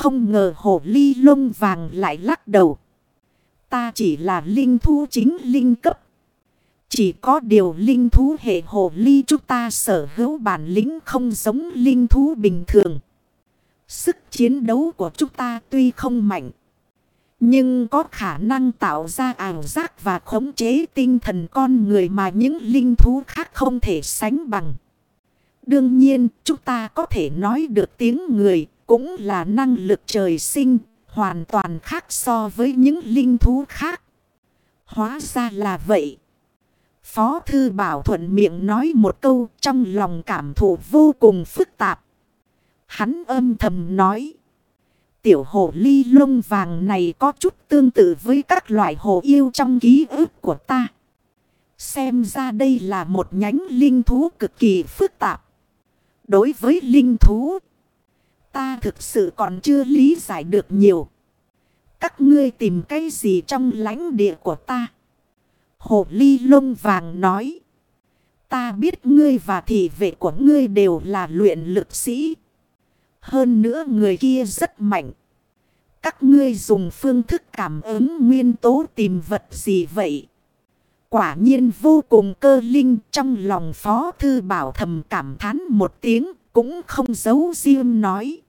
Không ngờ hồ ly lông vàng lại lắc đầu. Ta chỉ là linh thú chính linh cấp. Chỉ có điều linh thú hệ hồ ly chúng ta sở hữu bản lĩnh không giống linh thú bình thường. Sức chiến đấu của chúng ta tuy không mạnh. Nhưng có khả năng tạo ra ảo giác và khống chế tinh thần con người mà những linh thú khác không thể sánh bằng. Đương nhiên, chúng ta có thể nói được tiếng người, cũng là năng lực trời sinh, hoàn toàn khác so với những linh thú khác. Hóa ra là vậy. Phó Thư Bảo thuận miệng nói một câu trong lòng cảm thụ vô cùng phức tạp. Hắn âm thầm nói. Tiểu hồ ly lông vàng này có chút tương tự với các loại hồ yêu trong ký ức của ta. Xem ra đây là một nhánh linh thú cực kỳ phức tạp. Đối với linh thú, ta thực sự còn chưa lý giải được nhiều. Các ngươi tìm cái gì trong lãnh địa của ta? Hồ ly lông vàng nói. Ta biết ngươi và thị vệ của ngươi đều là luyện lực sĩ. Hơn nữa người kia rất mạnh. Các ngươi dùng phương thức cảm ứng nguyên tố tìm vật gì vậy? Quả nhiên vô cùng cơ linh trong lòng phó thư bảo thầm cảm thán một tiếng cũng không giấu riêng nói.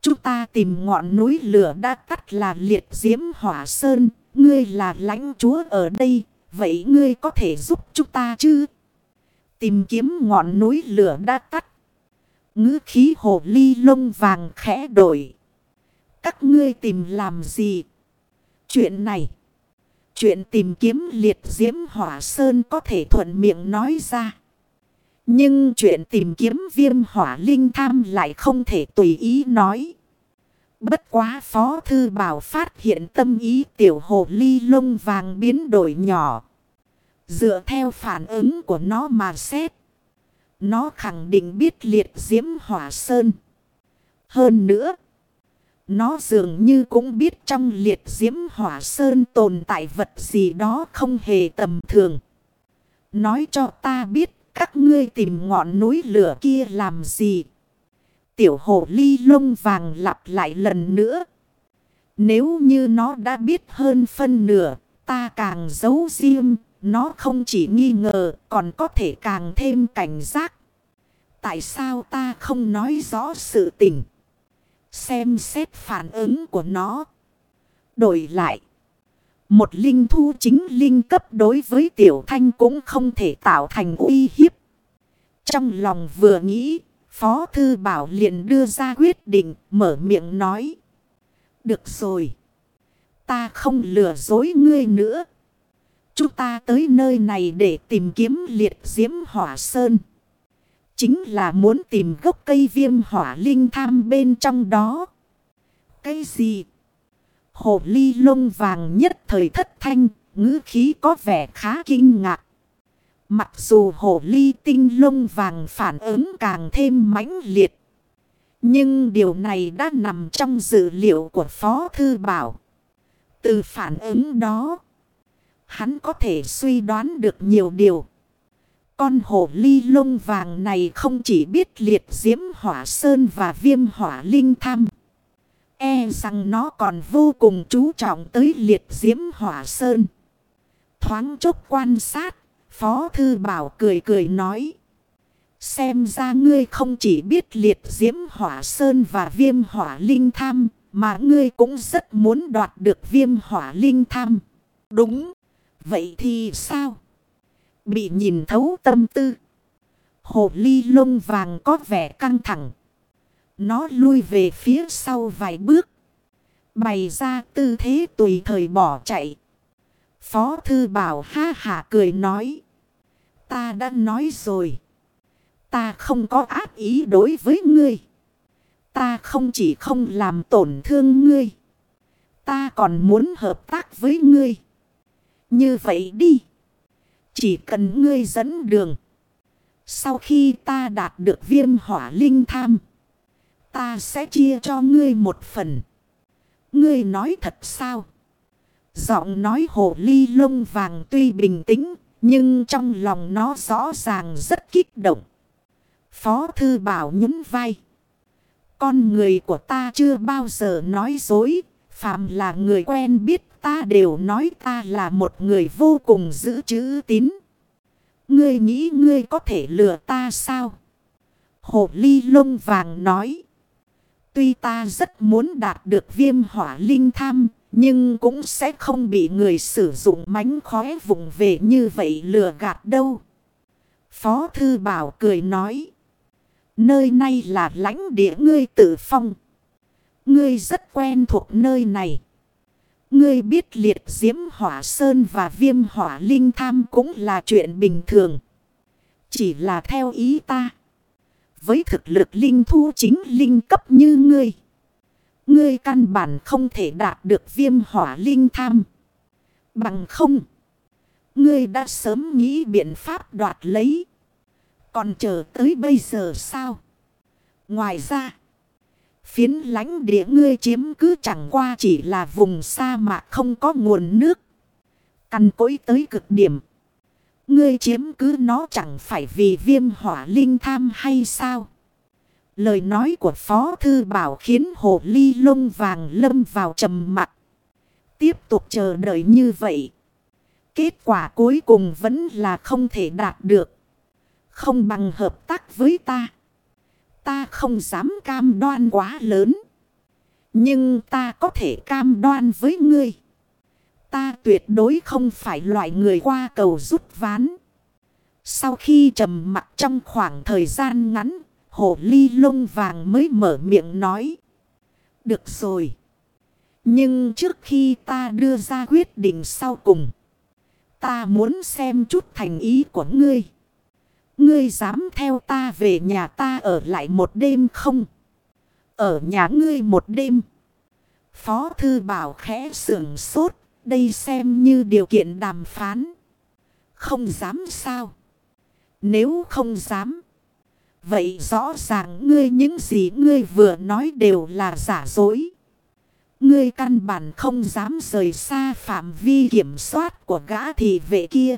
Chúng ta tìm ngọn núi lửa đã tắt là liệt diễm hỏa sơn. Ngươi là lãnh chúa ở đây. Vậy ngươi có thể giúp chúng ta chứ? Tìm kiếm ngọn núi lửa đã tắt. ngữ khí hồ ly lông vàng khẽ đổi. Các ngươi tìm làm gì? Chuyện này. Chuyện tìm kiếm liệt diễm hỏa sơn có thể thuận miệng nói ra. Nhưng chuyện tìm kiếm viêm hỏa linh tham lại không thể tùy ý nói. Bất quá phó thư bảo phát hiện tâm ý tiểu hồ ly lông vàng biến đổi nhỏ. Dựa theo phản ứng của nó mà xét. Nó khẳng định biết liệt diễm hỏa sơn. Hơn nữa. Nó dường như cũng biết trong liệt diễm hỏa sơn tồn tại vật gì đó không hề tầm thường. Nói cho ta biết các ngươi tìm ngọn núi lửa kia làm gì. Tiểu hồ ly lông vàng lặp lại lần nữa. Nếu như nó đã biết hơn phân nửa, ta càng giấu riêng, nó không chỉ nghi ngờ, còn có thể càng thêm cảnh giác. Tại sao ta không nói rõ sự tình? Xem xét phản ứng của nó. Đổi lại. Một linh thu chính linh cấp đối với tiểu thanh cũng không thể tạo thành uy hiếp. Trong lòng vừa nghĩ, Phó Thư Bảo liền đưa ra quyết định, mở miệng nói. Được rồi. Ta không lừa dối ngươi nữa. Chúng ta tới nơi này để tìm kiếm liệt diễm hỏa sơn. Chính là muốn tìm gốc cây viêm hỏa linh tham bên trong đó. Cái gì? Hồ ly lông vàng nhất thời thất thanh, ngữ khí có vẻ khá kinh ngạc. Mặc dù hồ ly tinh lông vàng phản ứng càng thêm mãnh liệt. Nhưng điều này đã nằm trong dự liệu của Phó Thư Bảo. Từ phản ứng đó, hắn có thể suy đoán được nhiều điều. Con hổ ly lông vàng này không chỉ biết liệt diễm hỏa sơn và viêm hỏa linh tham. E rằng nó còn vô cùng chú trọng tới liệt diễm hỏa sơn. Thoáng chốc quan sát, Phó Thư Bảo cười cười nói. Xem ra ngươi không chỉ biết liệt diễm hỏa sơn và viêm hỏa linh tham, mà ngươi cũng rất muốn đoạt được viêm hỏa linh tham. Đúng, vậy thì sao? Bị nhìn thấu tâm tư. Hồ ly lông vàng có vẻ căng thẳng. Nó lui về phía sau vài bước. Bày ra tư thế tùy thời bỏ chạy. Phó thư bảo ha hả cười nói. Ta đã nói rồi. Ta không có ác ý đối với ngươi. Ta không chỉ không làm tổn thương ngươi. Ta còn muốn hợp tác với ngươi. Như vậy đi. Chỉ cần ngươi dẫn đường. Sau khi ta đạt được viêm hỏa linh tham. Ta sẽ chia cho ngươi một phần. Ngươi nói thật sao? Giọng nói hồ ly lông vàng tuy bình tĩnh. Nhưng trong lòng nó rõ ràng rất kích động. Phó thư bảo nhún vai. Con người của ta chưa bao giờ nói dối. Phạm là người quen biết ta đều nói ta là một người vô cùng giữ chữ tín. Ngươi nghĩ ngươi có thể lừa ta sao? Hồ ly lông vàng nói. Tuy ta rất muốn đạt được viêm hỏa linh tham. Nhưng cũng sẽ không bị người sử dụng mánh khóe vùng về như vậy lừa gạt đâu. Phó Thư Bảo cười nói. Nơi này là lãnh địa ngươi tự phong. Ngươi rất quen thuộc nơi này. Ngươi biết liệt diễm hỏa sơn và viêm hỏa linh tham cũng là chuyện bình thường. Chỉ là theo ý ta. Với thực lực linh thu chính linh cấp như ngươi. Ngươi căn bản không thể đạt được viêm hỏa linh tham. Bằng không. Ngươi đã sớm nghĩ biện pháp đoạt lấy. Còn chờ tới bây giờ sao? Ngoài ra. Phiến lánh địa ngươi chiếm cứ chẳng qua chỉ là vùng sa mạc không có nguồn nước. Căn cối tới cực điểm. Ngươi chiếm cứ nó chẳng phải vì viêm hỏa linh tham hay sao? Lời nói của Phó Thư Bảo khiến hồ ly lông vàng lâm vào trầm mặt. Tiếp tục chờ đợi như vậy. Kết quả cuối cùng vẫn là không thể đạt được. Không bằng hợp tác với ta. Ta không dám cam đoan quá lớn. Nhưng ta có thể cam đoan với ngươi. Ta tuyệt đối không phải loại người qua cầu rút ván. Sau khi trầm mặt trong khoảng thời gian ngắn, Hổ ly lông vàng mới mở miệng nói. Được rồi. Nhưng trước khi ta đưa ra quyết định sau cùng, ta muốn xem chút thành ý của ngươi. Ngươi dám theo ta về nhà ta ở lại một đêm không? Ở nhà ngươi một đêm. Phó thư bảo khẽ sưởng sốt. Đây xem như điều kiện đàm phán. Không dám sao? Nếu không dám. Vậy rõ ràng ngươi những gì ngươi vừa nói đều là giả dối. Ngươi căn bản không dám rời xa phạm vi kiểm soát của gã thị vệ kia.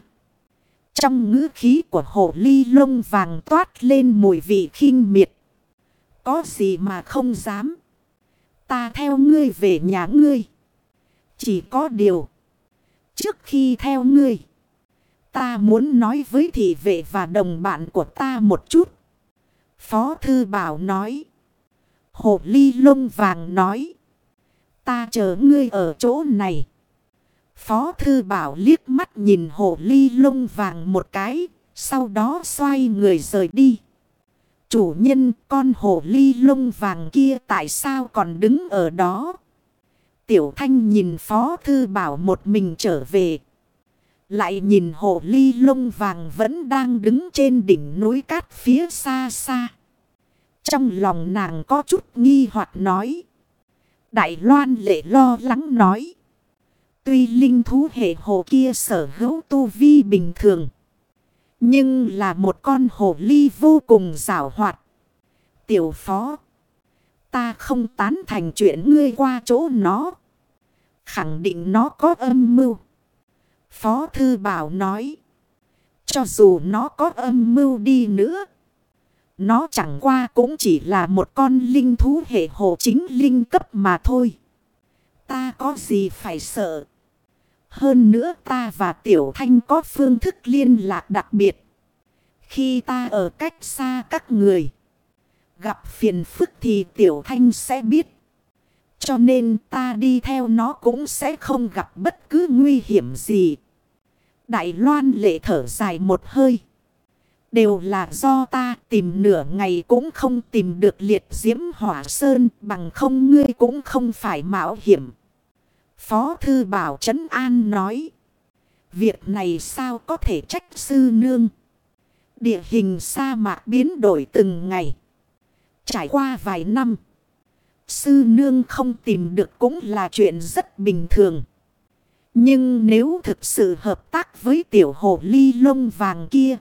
Trong ngữ khí của hồ ly lông vàng toát lên mùi vị khinh miệt. Có gì mà không dám. Ta theo ngươi về nhà ngươi. Chỉ có điều. Trước khi theo ngươi. Ta muốn nói với thị vệ và đồng bạn của ta một chút. Phó Thư Bảo nói. Hồ ly lông vàng nói. Ta chờ ngươi ở chỗ này. Phó Thư Bảo liếc mắt nhìn hồ ly lông vàng một cái. Sau đó xoay người rời đi. Chủ nhân, con hồ ly lông vàng kia tại sao còn đứng ở đó? Tiểu Thanh nhìn Phó Thư Bảo một mình trở về. Lại nhìn hồ ly lông vàng vẫn đang đứng trên đỉnh núi cát phía xa xa. Trong lòng nàng có chút nghi hoặc nói. Đại Loan lệ lo lắng nói. Tuy linh thú hệ hồ kia sở hữu tu vi bình thường. Nhưng là một con hồ ly vô cùng rào hoạt. Tiểu phó. Ta không tán thành chuyện ngươi qua chỗ nó. Khẳng định nó có âm mưu. Phó Thư Bảo nói. Cho dù nó có âm mưu đi nữa. Nó chẳng qua cũng chỉ là một con linh thú hệ hồ chính linh cấp mà thôi. Ta có gì phải sợ. Hơn nữa ta và Tiểu Thanh có phương thức liên lạc đặc biệt. Khi ta ở cách xa các người. Gặp phiền phức thì Tiểu Thanh sẽ biết. Cho nên ta đi theo nó cũng sẽ không gặp bất cứ nguy hiểm gì. Đại Loan lệ thở dài một hơi. Đều là do ta tìm nửa ngày cũng không tìm được liệt diễm hỏa sơn, bằng không ngươi cũng không phải mạo hiểm. Phó Thư Bảo Trấn An nói. Việc này sao có thể trách sư nương. Địa hình sa mạc biến đổi từng ngày. Trải qua vài năm. Sư nương không tìm được cũng là chuyện rất bình thường. Nhưng nếu thực sự hợp tác với tiểu hồ ly lông vàng kia.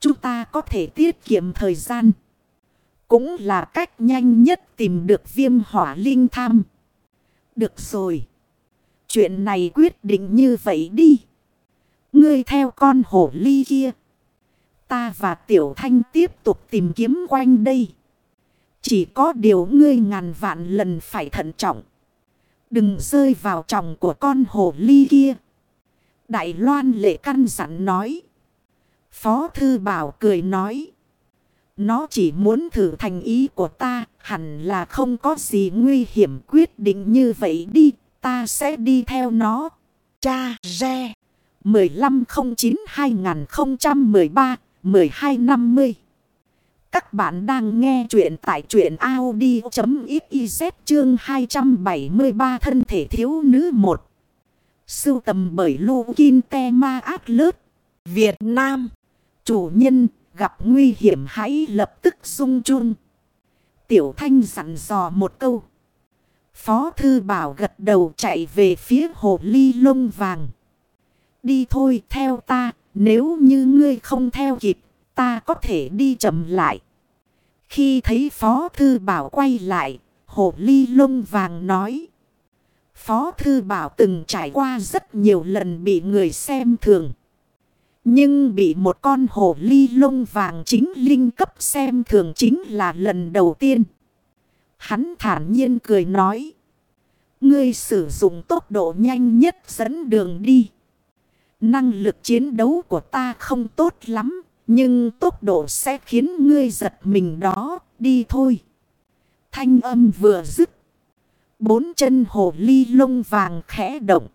Chúng ta có thể tiết kiệm thời gian. Cũng là cách nhanh nhất tìm được viêm hỏa linh tham. Được rồi. Chuyện này quyết định như vậy đi. Ngươi theo con hổ ly kia. Ta và Tiểu Thanh tiếp tục tìm kiếm quanh đây. Chỉ có điều ngươi ngàn vạn lần phải thận trọng. Đừng rơi vào chồng của con hồ ly kia. Đại Loan lệ căn dặn nói. Phó Thư Bảo cười nói. Nó chỉ muốn thử thành ý của ta. Hẳn là không có gì nguy hiểm quyết định như vậy đi. Ta sẽ đi theo nó. Cha Re 1509-2013-1250 các bạn đang nghe chuyện tại chuyện Audi.xyz chương 273 thân thể thiếu nữ 1 Sưu tầm bởi Lô Kinh Te Ma Át Lớp. Việt Nam. Chủ nhân gặp nguy hiểm hãy lập tức sung chun Tiểu Thanh dặn dò một câu. Phó Thư Bảo gật đầu chạy về phía hồ ly lông vàng. Đi thôi theo ta, nếu như ngươi không theo kịp, ta có thể đi chậm lại. Khi thấy Phó Thư Bảo quay lại, hồ ly lông vàng nói. Phó Thư Bảo từng trải qua rất nhiều lần bị người xem thường. Nhưng bị một con hồ ly lông vàng chính linh cấp xem thường chính là lần đầu tiên. Hắn thản nhiên cười nói. Ngươi sử dụng tốc độ nhanh nhất dẫn đường đi. Năng lực chiến đấu của ta không tốt lắm. Nhưng tốc độ sẽ khiến ngươi giật mình đó. Đi thôi. Thanh âm vừa dứt. Bốn chân hồ ly lông vàng khẽ động.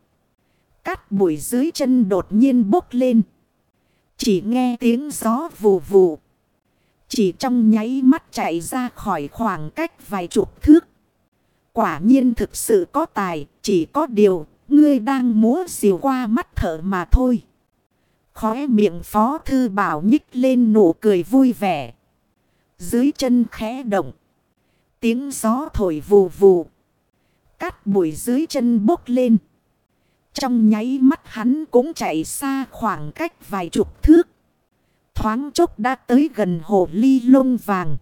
Cát bụi dưới chân đột nhiên bốc lên. Chỉ nghe tiếng gió vù vù. Chỉ trong nháy mắt chạy ra khỏi khoảng cách vài chục thước. Quả nhiên thực sự có tài, chỉ có điều Ngươi đang múa diều qua mắt thở mà thôi. Khóe miệng phó thư bảo nhích lên nụ cười vui vẻ. Dưới chân khẽ động. Tiếng gió thổi vù vù. Cát bụi dưới chân bốc lên. Trong nháy mắt hắn cũng chạy xa khoảng cách vài chục thước. Thoáng chốc đã tới gần hồ ly lông vàng.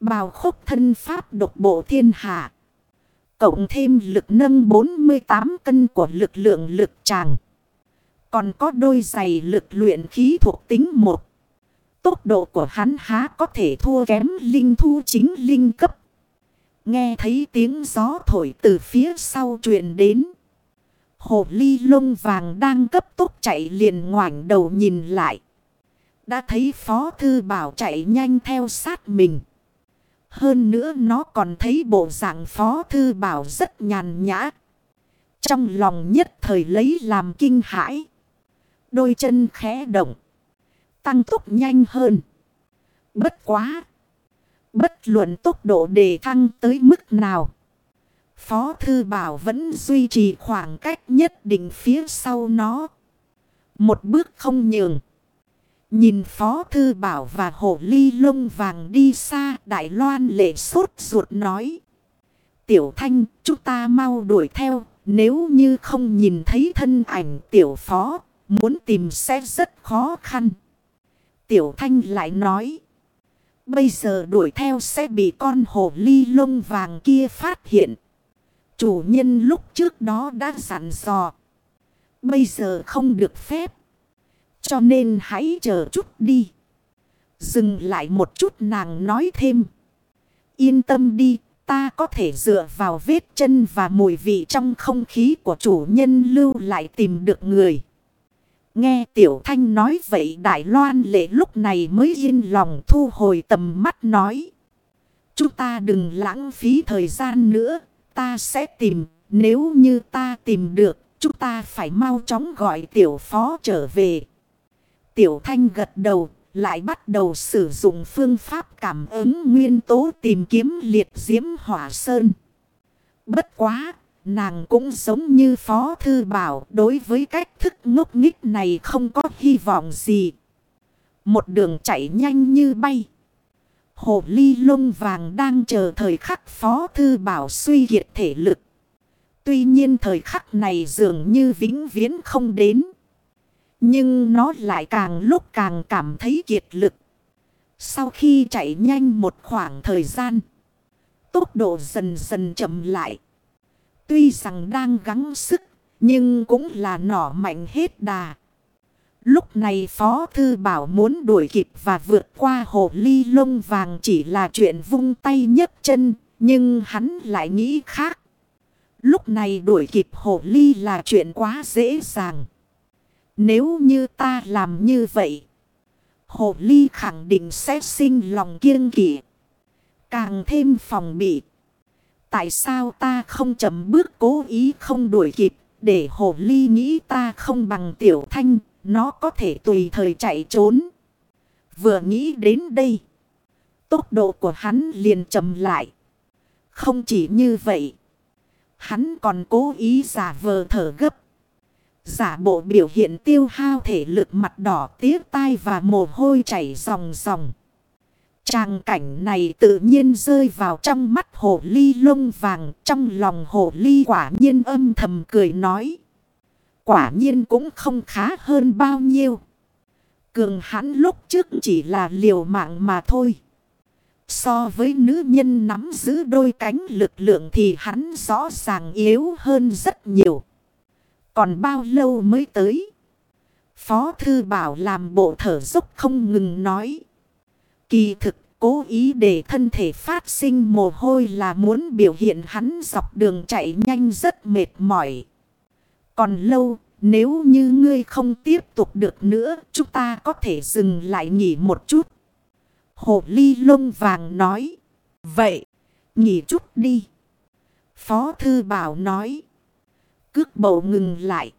Bào khúc thân pháp độc bộ thiên hạ. Cộng thêm lực nâng 48 cân của lực lượng lực tràng. Còn có đôi giày lực luyện khí thuộc tính một. Tốc độ của hắn há có thể thua kém linh thu chính linh cấp. Nghe thấy tiếng gió thổi từ phía sau truyền đến. Hồ ly lông vàng đang cấp tốc chạy liền ngoảnh đầu nhìn lại. Đã thấy Phó Thư Bảo chạy nhanh theo sát mình. Hơn nữa nó còn thấy bộ dạng phó thư bảo rất nhàn nhã. Trong lòng nhất thời lấy làm kinh hãi. Đôi chân khẽ động. Tăng tốc nhanh hơn. Bất quá. Bất luận tốc độ đề thăng tới mức nào. Phó thư bảo vẫn duy trì khoảng cách nhất định phía sau nó. Một bước không nhường. Nhìn Phó Thư Bảo và Hổ Ly lông vàng đi xa, Đại Loan lệ sốt ruột nói. Tiểu Thanh, chúng ta mau đuổi theo. Nếu như không nhìn thấy thân ảnh Tiểu Phó muốn tìm sẽ rất khó khăn. Tiểu Thanh lại nói. Bây giờ đuổi theo sẽ bị con hổ ly lông vàng kia phát hiện. Chủ nhân lúc trước đó đã dặn dò. Bây giờ không được phép. Cho nên hãy chờ chút đi. Dừng lại một chút nàng nói thêm. Yên tâm đi, ta có thể dựa vào vết chân và mùi vị trong không khí của chủ nhân lưu lại tìm được người. Nghe Tiểu Thanh nói vậy Đại Loan lệ lúc này mới yên lòng thu hồi tầm mắt nói. Chúng ta đừng lãng phí thời gian nữa, ta sẽ tìm, nếu như ta tìm được, chúng ta phải mau chóng gọi Tiểu Phó trở về. Tiểu Thanh gật đầu, lại bắt đầu sử dụng phương pháp cảm ứng nguyên tố tìm kiếm liệt diễm hỏa sơn. Bất quá, nàng cũng giống như Phó Thư Bảo, đối với cách thức ngốc nghích này không có hy vọng gì. Một đường chạy nhanh như bay. Hồ ly lông vàng đang chờ thời khắc Phó Thư Bảo suy kiệt thể lực. Tuy nhiên thời khắc này dường như vĩnh viễn không đến. Nhưng nó lại càng lúc càng cảm thấy kiệt lực. Sau khi chạy nhanh một khoảng thời gian. Tốc độ dần dần chậm lại. Tuy rằng đang gắng sức. Nhưng cũng là nỏ mạnh hết đà. Lúc này Phó Thư Bảo muốn đuổi kịp và vượt qua hồ ly lông vàng chỉ là chuyện vung tay nhấc chân, nhưng hắn lại nghĩ khác. Lúc này đuổi kịp hồ ly là chuyện quá dễ dàng. Nếu như ta làm như vậy, hồ ly khẳng định sẽ sinh lòng kiêng kỵ. Càng thêm phòng bị. Tại sao ta không chậm bước cố ý không đuổi kịp để hồ ly nghĩ ta không bằng tiểu thanh, nó có thể tùy thời chạy trốn. Vừa nghĩ đến đây, tốc độ của hắn liền chậm lại. Không chỉ như vậy, hắn còn cố ý giả vờ thở gấp. Giả bộ biểu hiện tiêu hao thể lực mặt đỏ tiếc tai và mồ hôi chảy ròng ròng. Tràng cảnh này tự nhiên rơi vào trong mắt hồ ly lông vàng. Trong lòng hồ ly quả nhiên âm thầm cười nói. Quả nhiên cũng không khá hơn bao nhiêu. Cường hắn lúc trước chỉ là liều mạng mà thôi. So với nữ nhân nắm giữ đôi cánh lực lượng thì hắn rõ ràng yếu hơn rất nhiều. Còn bao lâu mới tới? Phó thư bảo làm bộ thở dốc không ngừng nói. Kỳ thực cố ý để thân thể phát sinh mồ hôi là muốn biểu hiện hắn dọc đường chạy nhanh rất mệt mỏi. Còn lâu, nếu như ngươi không tiếp tục được nữa, chúng ta có thể dừng lại nghỉ một chút. Hồ ly lông vàng nói. Vậy, nghỉ chút đi. Phó thư bảo nói. Cước bộ ngừng lại.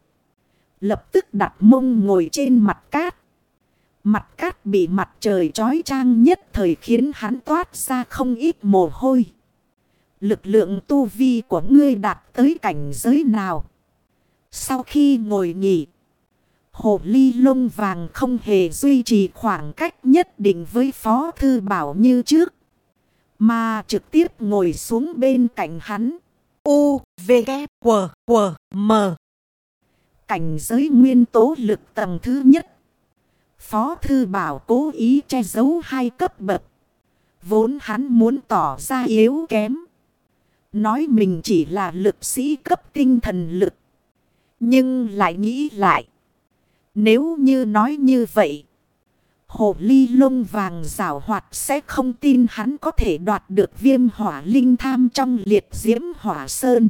Lập tức đặt mông ngồi trên mặt cát. Mặt cát bị mặt trời trói trang nhất thời khiến hắn toát ra không ít mồ hôi. Lực lượng tu vi của ngươi đạt tới cảnh giới nào? Sau khi ngồi nghỉ, hồ ly lông vàng không hề duy trì khoảng cách nhất định với Phó Thư Bảo như trước. Mà trực tiếp ngồi xuống bên cạnh hắn. U, V, K, W, W, M. Cảnh giới nguyên tố lực tầng thứ nhất. Phó Thư Bảo cố ý che giấu hai cấp bậc. Vốn hắn muốn tỏ ra yếu kém. Nói mình chỉ là lực sĩ cấp tinh thần lực. Nhưng lại nghĩ lại. Nếu như nói như vậy. Hồ ly lông vàng rào hoạt sẽ không tin hắn có thể đoạt được viêm hỏa linh tham trong liệt diễm hỏa sơn.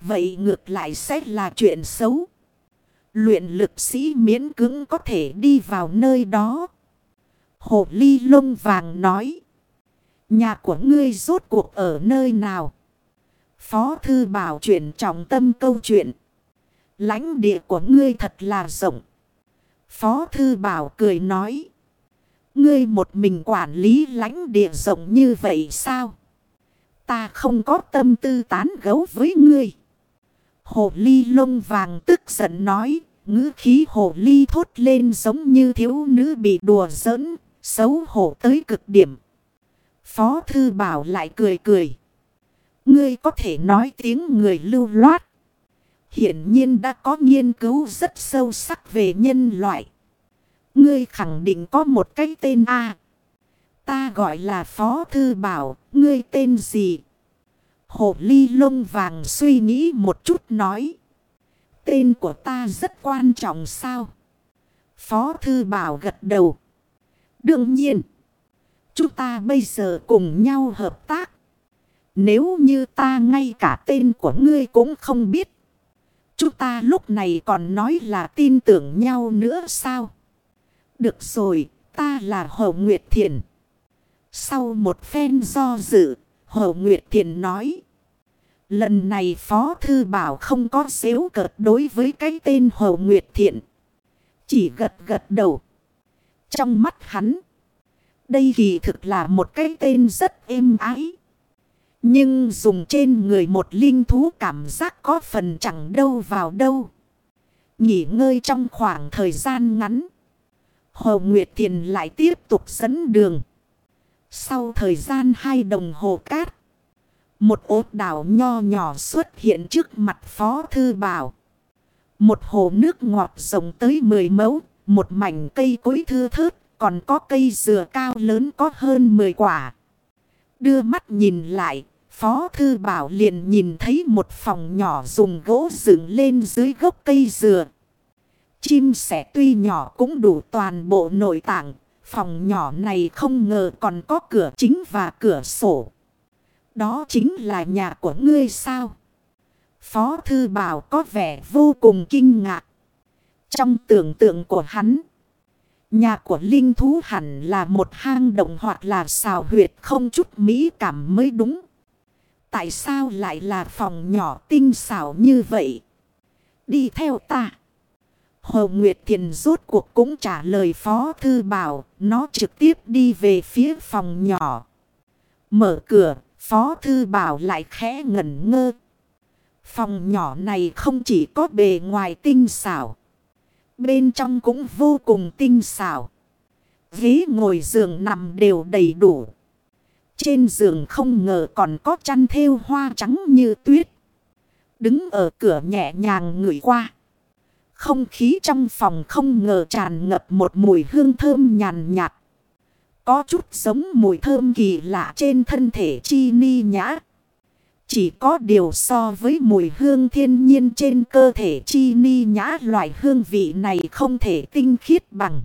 Vậy ngược lại sẽ là chuyện xấu. Luyện lực sĩ miễn cứng có thể đi vào nơi đó. Hồ ly lông vàng nói. Nhà của ngươi rốt cuộc ở nơi nào? Phó thư bảo chuyển trọng tâm câu chuyện. lãnh địa của ngươi thật là rộng. Phó thư bảo cười nói. Ngươi một mình quản lý lãnh địa rộng như vậy sao? Ta không có tâm tư tán gấu với ngươi. Hồ ly lông vàng tức giận nói. ngữ khí hồ ly thốt lên giống như thiếu nữ bị đùa giỡn. Xấu hổ tới cực điểm. Phó thư bảo lại cười cười. Ngươi có thể nói tiếng người lưu loát. Hiển nhiên đã có nghiên cứu rất sâu sắc về nhân loại. Ngươi khẳng định có một cái tên A. Ta gọi là Phó Thư Bảo, ngươi tên gì? Hồ ly lông vàng suy nghĩ một chút nói. Tên của ta rất quan trọng sao? Phó Thư Bảo gật đầu. Đương nhiên. Chúng ta bây giờ cùng nhau hợp tác. Nếu như ta ngay cả tên của ngươi cũng không biết. Chúng ta lúc này còn nói là tin tưởng nhau nữa sao? Được rồi, ta là Hồ Nguyệt Thiện. Sau một phen do dự, Hồ Nguyệt Thiền nói. Lần này Phó Thư Bảo không có xéo cợt đối với cái tên Hồ Nguyệt Thiện. Chỉ gật gật đầu. Trong mắt hắn, đây kỳ thực là một cái tên rất êm ái. Nhưng dùng trên người một linh thú cảm giác có phần chẳng đâu vào đâu. Nghỉ ngơi trong khoảng thời gian ngắn. Hồ Nguyệt Thiền lại tiếp tục dẫn đường. Sau thời gian hai đồng hồ cát. Một ốt đảo nho nhỏ xuất hiện trước mặt Phó Thư Bảo. Một hồ nước ngọt rộng tới 10 mẫu. Một mảnh cây cối thưa thớt. Còn có cây dừa cao lớn có hơn 10 quả. Đưa mắt nhìn lại. Phó Thư Bảo liền nhìn thấy một phòng nhỏ dùng gỗ dựng lên dưới gốc cây dừa. Chim sẻ tuy nhỏ cũng đủ toàn bộ nội tạng. Phòng nhỏ này không ngờ còn có cửa chính và cửa sổ. Đó chính là nhà của ngươi sao? Phó thư bảo có vẻ vô cùng kinh ngạc. Trong tưởng tượng của hắn. Nhà của linh thú hẳn là một hang động hoặc là xào huyệt không chút mỹ cảm mới đúng. Tại sao lại là phòng nhỏ tinh xảo như vậy? Đi theo ta. Hồ Nguyệt Thiền rốt cuộc cũng trả lời Phó Thư Bảo. Nó trực tiếp đi về phía phòng nhỏ. Mở cửa, Phó Thư Bảo lại khẽ ngẩn ngơ. Phòng nhỏ này không chỉ có bề ngoài tinh xảo. Bên trong cũng vô cùng tinh xảo. Ghế ngồi giường nằm đều đầy đủ. Trên giường không ngờ còn có chăn thêu hoa trắng như tuyết. Đứng ở cửa nhẹ nhàng ngửi qua. Không khí trong phòng không ngờ tràn ngập một mùi hương thơm nhàn nhạt. Có chút giống mùi thơm kỳ lạ trên thân thể chi ni nhã. Chỉ có điều so với mùi hương thiên nhiên trên cơ thể chi ni nhã loại hương vị này không thể tinh khiết bằng.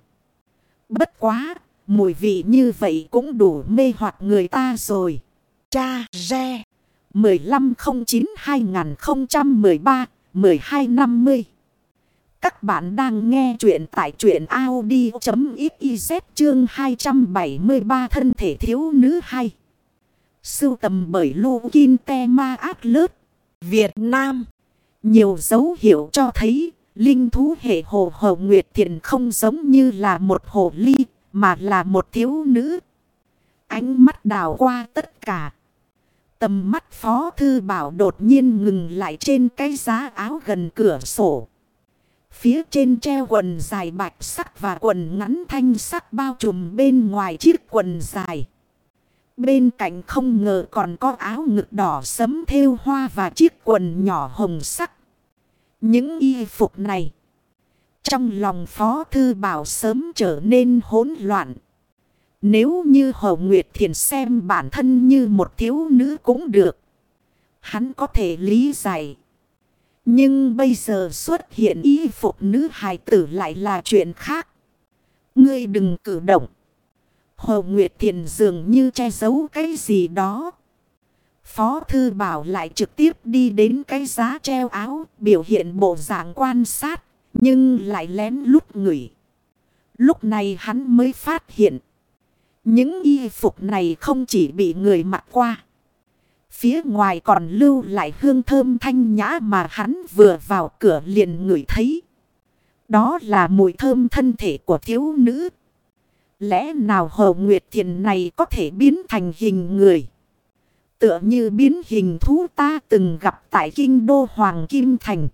Bất quá, mùi vị như vậy cũng đủ mê hoặc người ta rồi. Cha Re 1509-2013-1250 các bạn đang nghe chuyện tại chuyện Audi.xyz chương 273 thân thể thiếu nữ hay. Sưu tầm bởi Lô Kinh Te Ma Át Việt Nam. Nhiều dấu hiệu cho thấy, linh thú hệ hồ hồ Nguyệt Thiện không giống như là một hồ ly, mà là một thiếu nữ. Ánh mắt đào qua tất cả. Tầm mắt Phó Thư Bảo đột nhiên ngừng lại trên cái giá áo gần cửa sổ. Phía trên treo quần dài bạch sắc và quần ngắn thanh sắc bao trùm bên ngoài chiếc quần dài. Bên cạnh không ngờ còn có áo ngực đỏ sấm thêu hoa và chiếc quần nhỏ hồng sắc. Những y phục này. Trong lòng Phó Thư Bảo sớm trở nên hỗn loạn. Nếu như Hồ Nguyệt Thiền xem bản thân như một thiếu nữ cũng được. Hắn có thể lý giải. Nhưng bây giờ xuất hiện y phục nữ hài tử lại là chuyện khác. Ngươi đừng cử động. Hồ Nguyệt Thiền dường như che giấu cái gì đó. Phó Thư Bảo lại trực tiếp đi đến cái giá treo áo, biểu hiện bộ dạng quan sát, nhưng lại lén lút ngửi. Lúc này hắn mới phát hiện. Những y phục này không chỉ bị người mặc qua. Phía ngoài còn lưu lại hương thơm thanh nhã mà hắn vừa vào cửa liền ngửi thấy. Đó là mùi thơm thân thể của thiếu nữ. Lẽ nào Hồ Nguyệt Thiền này có thể biến thành hình người? Tựa như biến hình thú ta từng gặp tại kinh đô Hoàng Kim Thành.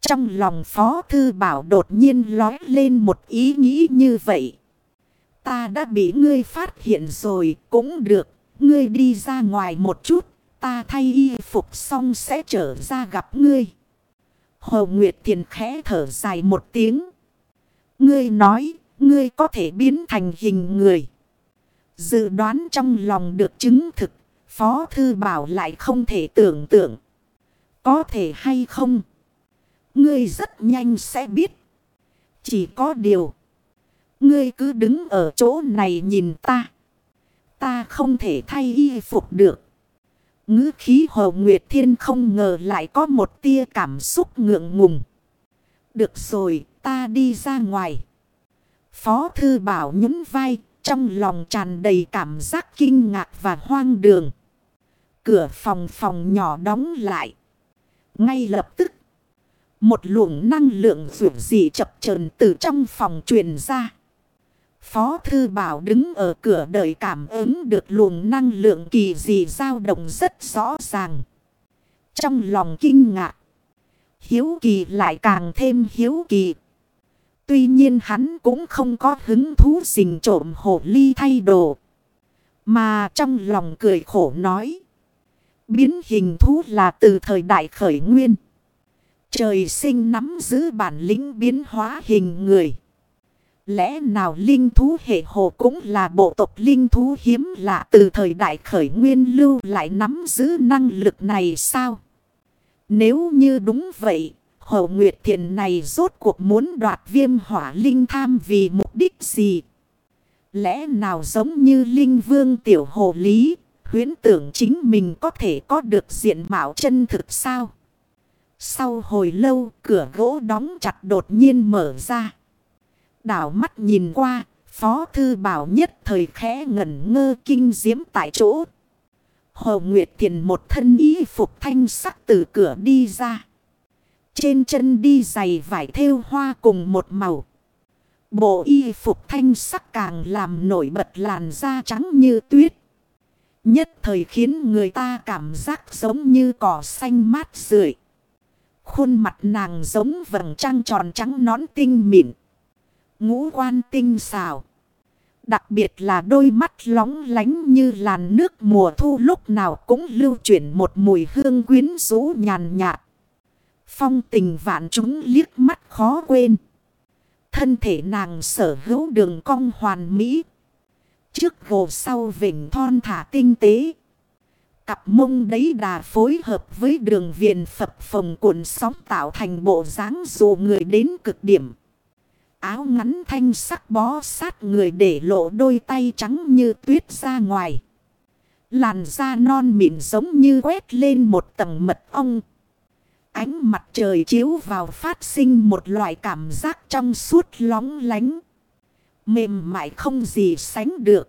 Trong lòng Phó Thư Bảo đột nhiên lói lên một ý nghĩ như vậy. Ta đã bị ngươi phát hiện rồi, cũng được. Ngươi đi ra ngoài một chút, ta thay y phục xong sẽ trở ra gặp ngươi. Hồ Nguyệt Thiền khẽ thở dài một tiếng. Ngươi nói, ngươi có thể biến thành hình người. Dự đoán trong lòng được chứng thực, Phó Thư Bảo lại không thể tưởng tượng. Có thể hay không? Ngươi rất nhanh sẽ biết. Chỉ có điều. Ngươi cứ đứng ở chỗ này nhìn ta. Ta không thể thay y phục được. Ngữ khí Hồ Nguyệt Thiên không ngờ lại có một tia cảm xúc ngượng ngùng. Được rồi, ta đi ra ngoài. Phó Thư Bảo nhún vai, trong lòng tràn đầy cảm giác kinh ngạc và hoang đường. Cửa phòng phòng nhỏ đóng lại. Ngay lập tức, một luồng năng lượng rủ dị chập chờn từ trong phòng truyền ra. Phó Thư Bảo đứng ở cửa đợi cảm ứng được luồng năng lượng kỳ dị dao động rất rõ ràng. Trong lòng kinh ngạc, hiếu kỳ lại càng thêm hiếu kỳ. Tuy nhiên hắn cũng không có hứng thú xình trộm hồ ly thay đồ. Mà trong lòng cười khổ nói. Biến hình thú là từ thời đại khởi nguyên. Trời sinh nắm giữ bản lĩnh biến hóa hình người. Lẽ nào linh thú hệ hồ cũng là bộ tộc linh thú hiếm lạ từ thời đại khởi nguyên lưu lại nắm giữ năng lực này sao? Nếu như đúng vậy, hồ Nguyệt Thiện này rốt cuộc muốn đoạt viêm hỏa linh tham vì mục đích gì? Lẽ nào giống như linh vương tiểu hồ lý, huyến tưởng chính mình có thể có được diện mạo chân thực sao? Sau hồi lâu, cửa gỗ đóng chặt đột nhiên mở ra. Đảo mắt nhìn qua, Phó Thư Bảo nhất thời khẽ ngẩn ngơ kinh diễm tại chỗ. Hồ Nguyệt Thiền một thân y phục thanh sắc từ cửa đi ra. Trên chân đi giày vải thêu hoa cùng một màu. Bộ y phục thanh sắc càng làm nổi bật làn da trắng như tuyết. Nhất thời khiến người ta cảm giác giống như cỏ xanh mát rượi. Khuôn mặt nàng giống vầng trăng tròn trắng nón tinh mịn. Ngũ quan tinh xào. Đặc biệt là đôi mắt lóng lánh như làn nước mùa thu lúc nào cũng lưu chuyển một mùi hương quyến rũ nhàn nhạt. Phong tình vạn chúng liếc mắt khó quên. Thân thể nàng sở hữu đường cong hoàn mỹ. Trước gồ sau vỉnh thon thả tinh tế. Cặp mông đấy đà phối hợp với đường viền phập phồng cuộn sóng tạo thành bộ dáng dù người đến cực điểm. Áo ngắn thanh sắc bó sát người để lộ đôi tay trắng như tuyết ra ngoài. Làn da non mịn giống như quét lên một tầng mật ong. Ánh mặt trời chiếu vào phát sinh một loại cảm giác trong suốt lóng lánh. Mềm mại không gì sánh được.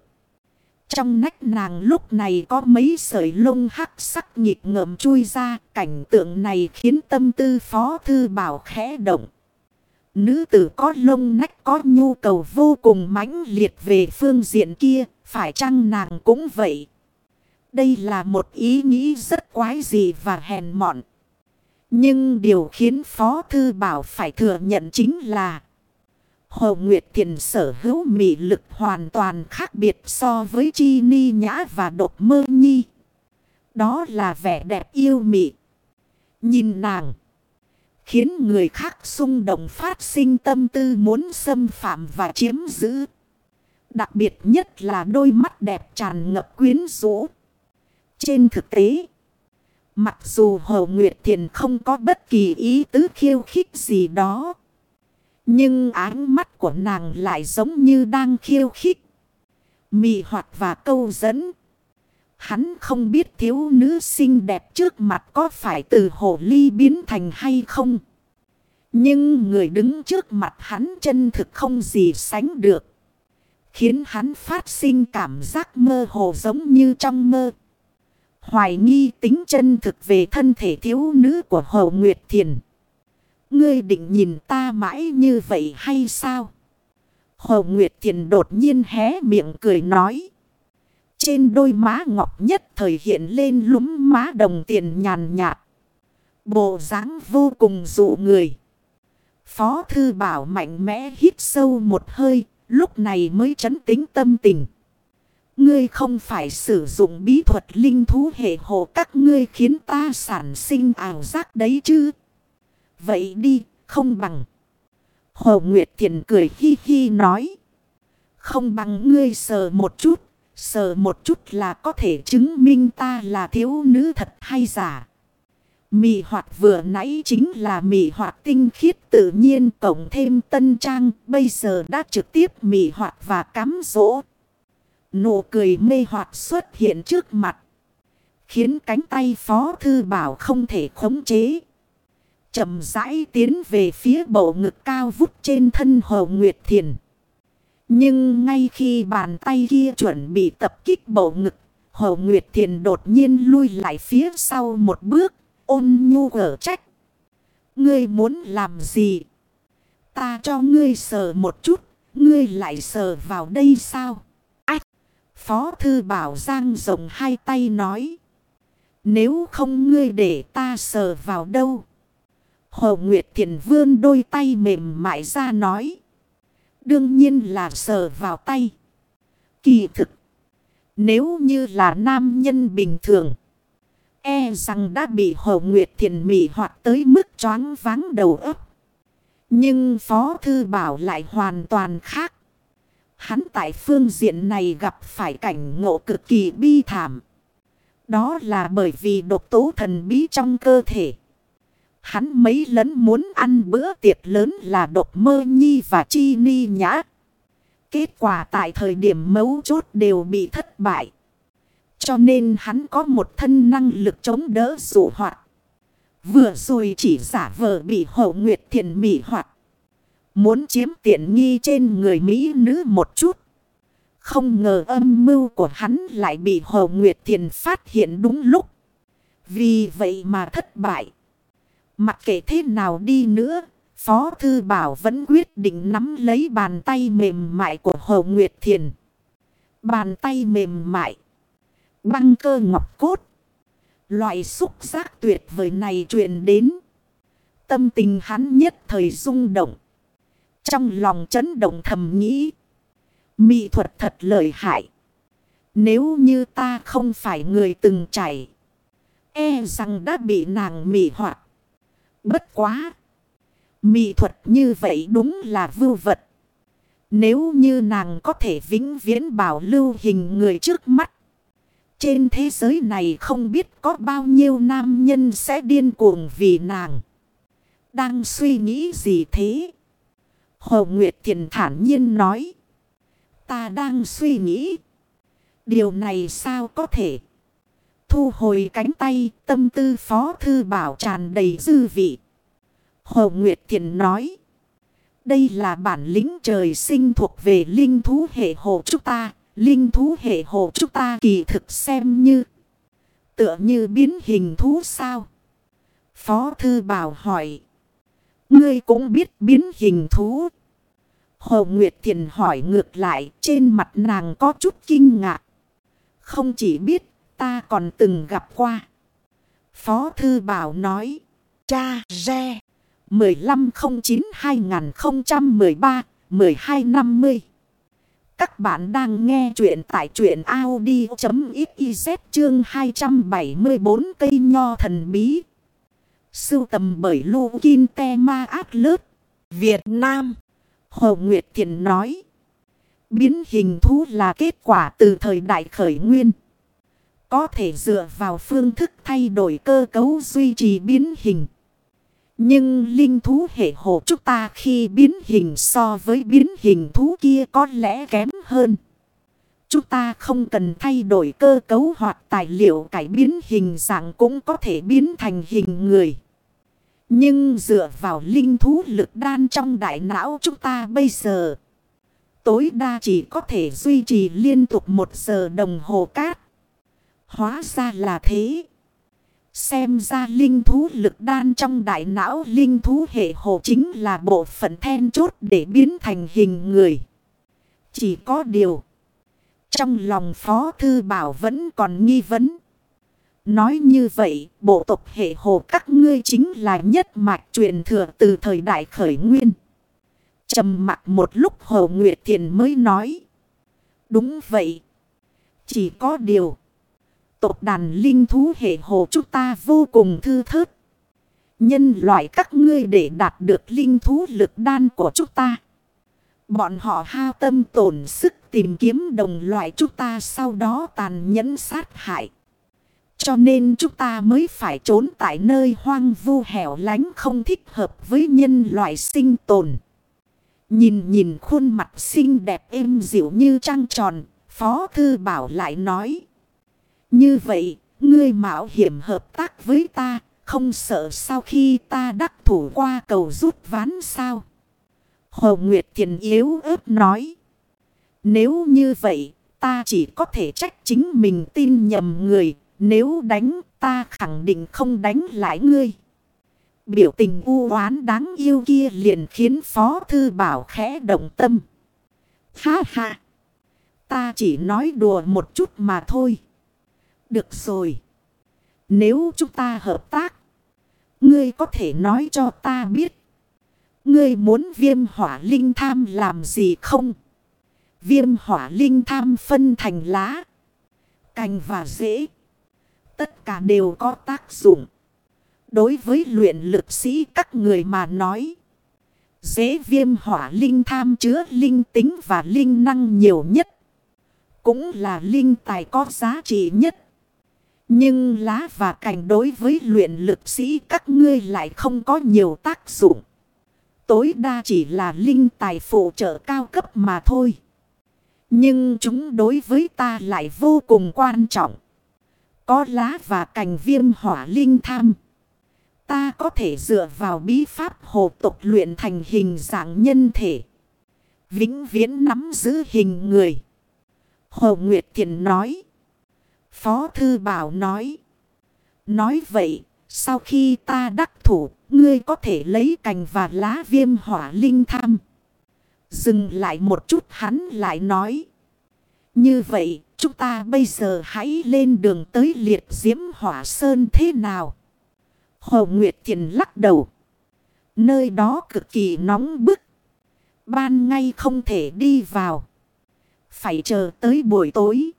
Trong nách nàng lúc này có mấy sợi lông hắc sắc nhịp ngợm chui ra. Cảnh tượng này khiến tâm tư phó thư bảo khẽ động. Nữ tử có lông nách, có nhu cầu vô cùng mãnh liệt về phương diện kia. Phải chăng nàng cũng vậy? Đây là một ý nghĩ rất quái dị và hèn mọn. Nhưng điều khiến Phó Thư Bảo phải thừa nhận chính là Hồ Nguyệt Thiền sở hữu mị lực hoàn toàn khác biệt so với Chi Ni Nhã và Độc Mơ Nhi. Đó là vẻ đẹp yêu mị. Nhìn nàng. Khiến người khác xung động phát sinh tâm tư muốn xâm phạm và chiếm giữ. Đặc biệt nhất là đôi mắt đẹp tràn ngập quyến rũ. Trên thực tế. Mặc dù Hồ Nguyệt Thiền không có bất kỳ ý tứ khiêu khích gì đó. Nhưng ánh mắt của nàng lại giống như đang khiêu khích. Mị hoạt và câu dẫn. Hắn không biết thiếu nữ xinh đẹp trước mặt có phải từ hồ ly biến thành hay không. Nhưng người đứng trước mặt hắn chân thực không gì sánh được. Khiến hắn phát sinh cảm giác mơ hồ giống như trong mơ. Hoài nghi tính chân thực về thân thể thiếu nữ của Hồ Nguyệt Thiền. Ngươi định nhìn ta mãi như vậy hay sao? Hồ Nguyệt Thiền đột nhiên hé miệng cười nói. Trên đôi má ngọc nhất thời hiện lên lúm má đồng tiền nhàn nhạt. Bộ dáng vô cùng dụ người. Phó thư bảo mạnh mẽ hít sâu một hơi, lúc này mới chấn tính tâm tình. Ngươi không phải sử dụng bí thuật linh thú hệ hộ các ngươi khiến ta sản sinh ảo giác đấy chứ. Vậy đi, không bằng. Hồ Nguyệt Thiện cười hi hi nói. Không bằng ngươi sờ một chút, sờ một chút là có thể chứng minh ta là thiếu nữ thật hay giả. Mị hoạt vừa nãy chính là mị hoạt tinh khiết tự nhiên cộng thêm tân trang, bây giờ đã trực tiếp mị hoạt và cắm rỗ. Nụ cười mê hoạt xuất hiện trước mặt. Khiến cánh tay phó thư bảo không thể khống chế. chậm rãi tiến về phía bộ ngực cao vút trên thân Hồ Nguyệt Thiền. Nhưng ngay khi bàn tay kia chuẩn bị tập kích bộ ngực, Hồ Nguyệt Thiền đột nhiên lui lại phía sau một bước, ôn nhu ở trách. Ngươi muốn làm gì? Ta cho ngươi sờ một chút, ngươi lại sờ vào đây sao? Phó thư bảo giang rộng hai tay nói. Nếu không ngươi để ta sờ vào đâu. Hồ Nguyệt Thiền vươn đôi tay mềm mại ra nói. Đương nhiên là sờ vào tay. Kỳ thực. Nếu như là nam nhân bình thường. E rằng đã bị Hồ Nguyệt Thiền Mỹ hoặc tới mức choáng váng đầu ấp. Nhưng Phó Thư Bảo lại hoàn toàn khác. Hắn tại phương diện này gặp phải cảnh ngộ cực kỳ bi thảm. Đó là bởi vì độc tố thần bí trong cơ thể. Hắn mấy lần muốn ăn bữa tiệc lớn là độc mơ nhi và chi ni nhã. Kết quả tại thời điểm mấu chốt đều bị thất bại. Cho nên hắn có một thân năng lực chống đỡ dụ hoạt. Vừa rồi chỉ giả vờ bị hậu nguyệt thiền mị hoạt. Muốn chiếm tiện nghi trên người Mỹ nữ một chút. Không ngờ âm mưu của hắn lại bị Hồ Nguyệt Thiền phát hiện đúng lúc. Vì vậy mà thất bại. Mặc kệ thế nào đi nữa, Phó Thư Bảo vẫn quyết định nắm lấy bàn tay mềm mại của Hồ Nguyệt Thiền. Bàn tay mềm mại. Băng cơ ngọc cốt. Loại xúc giác tuyệt vời này truyền đến. Tâm tình hắn nhất thời rung động. Trong lòng chấn động thầm nghĩ. Mỹ thuật thật lợi hại. Nếu như ta không phải người từng chảy. E rằng đã bị nàng mị hoạt. Bất quá. Mỹ thuật như vậy đúng là vưu vật. Nếu như nàng có thể vĩnh viễn bảo lưu hình người trước mắt. Trên thế giới này không biết có bao nhiêu nam nhân sẽ điên cuồng vì nàng. Đang suy nghĩ gì thế? Hồ Nguyệt Thiền thản nhiên nói. Ta đang suy nghĩ. Điều này sao có thể? Thu hồi cánh tay, tâm tư phó thư bảo tràn đầy dư vị. Hồ Nguyệt Thiện nói. Đây là bản lĩnh trời sinh thuộc về linh thú hệ hồ chúng ta. Linh thú hệ hồ chúng ta kỳ thực xem như. Tựa như biến hình thú sao? Phó thư bảo hỏi. Ngươi cũng biết biến hình thú. Hồ Nguyệt Thiền hỏi ngược lại trên mặt nàng có chút kinh ngạc. Không chỉ biết ta còn từng gặp qua. Phó Thư Bảo nói. Cha Re 1509-2013-1250 Các bạn đang nghe chuyện tại chuyện Audi.xyz chương 274 cây nho thần bí. Sưu tầm bởi Lô Kinh Te Ma ác Lớt, Việt Nam. Hồ Nguyệt Thiện nói. Biến hình thú là kết quả từ thời đại khởi nguyên. Có thể dựa vào phương thức thay đổi cơ cấu duy trì biến hình. Nhưng linh thú hệ hộ chúng ta khi biến hình so với biến hình thú kia có lẽ kém hơn. Chúng ta không cần thay đổi cơ cấu hoặc tài liệu cải biến hình dạng cũng có thể biến thành hình người. Nhưng dựa vào linh thú lực đan trong đại não chúng ta bây giờ. Tối đa chỉ có thể duy trì liên tục một giờ đồng hồ cát. Hóa ra là thế. Xem ra linh thú lực đan trong đại não linh thú hệ hồ chính là bộ phận then chốt để biến thành hình người. Chỉ có điều. Trong lòng Phó Thư Bảo vẫn còn nghi vấn. Nói như vậy, bộ tộc hệ hồ các ngươi chính là nhất mạch truyền thừa từ thời đại khởi nguyên. trầm mặt một lúc Hồ Nguyệt Thiền mới nói. Đúng vậy. Chỉ có điều. Tộc đàn linh thú hệ hồ chúng ta vô cùng thư thớt. Nhân loại các ngươi để đạt được linh thú lực đan của chúng ta. Bọn họ hao tâm tổn sức tìm kiếm đồng loại chúng ta sau đó tàn nhẫn sát hại. Cho nên chúng ta mới phải trốn tại nơi hoang vu hẻo lánh không thích hợp với nhân loại sinh tồn. Nhìn nhìn khuôn mặt xinh đẹp êm dịu như trăng tròn, Phó Thư Bảo lại nói. Như vậy, ngươi mạo hiểm hợp tác với ta, không sợ sau khi ta đắc thủ qua cầu rút ván sao? Hồ Nguyệt Thiền yếu ớt nói. Nếu như vậy, ta chỉ có thể trách chính mình tin nhầm người, nếu đánh ta khẳng định không đánh lại ngươi. Biểu tình u oán đáng yêu kia liền khiến Phó Thư Bảo khẽ động tâm. Ha ha! Ta chỉ nói đùa một chút mà thôi. Được rồi. Nếu chúng ta hợp tác. Ngươi có thể nói cho ta biết. Ngươi muốn viêm hỏa linh tham làm gì không? Viêm hỏa linh tham phân thành lá. Cành và rễ. Tất cả đều có tác dụng. Đối với luyện lực sĩ các người mà nói. Dễ viêm hỏa linh tham chứa linh tính và linh năng nhiều nhất. Cũng là linh tài có giá trị nhất. Nhưng lá và cành đối với luyện lực sĩ các ngươi lại không có nhiều tác dụng. Tối đa chỉ là linh tài phụ trợ cao cấp mà thôi. Nhưng chúng đối với ta lại vô cùng quan trọng. Có lá và cành viêm hỏa linh tham. Ta có thể dựa vào bí pháp hồ tục luyện thành hình dạng nhân thể. Vĩnh viễn nắm giữ hình người. Hồ Nguyệt Thiền nói. Phó Thư Bảo nói. Nói vậy, sau khi ta đắc thủ, ngươi có thể lấy cành và lá viêm hỏa linh tham. Dừng lại một chút hắn lại nói. Như vậy, chúng ta bây giờ hãy lên đường tới liệt diễm hỏa sơn thế nào? Hồ Nguyệt Thiền lắc đầu. Nơi đó cực kỳ nóng bức. Ban ngay không thể đi vào. Phải chờ tới buổi tối.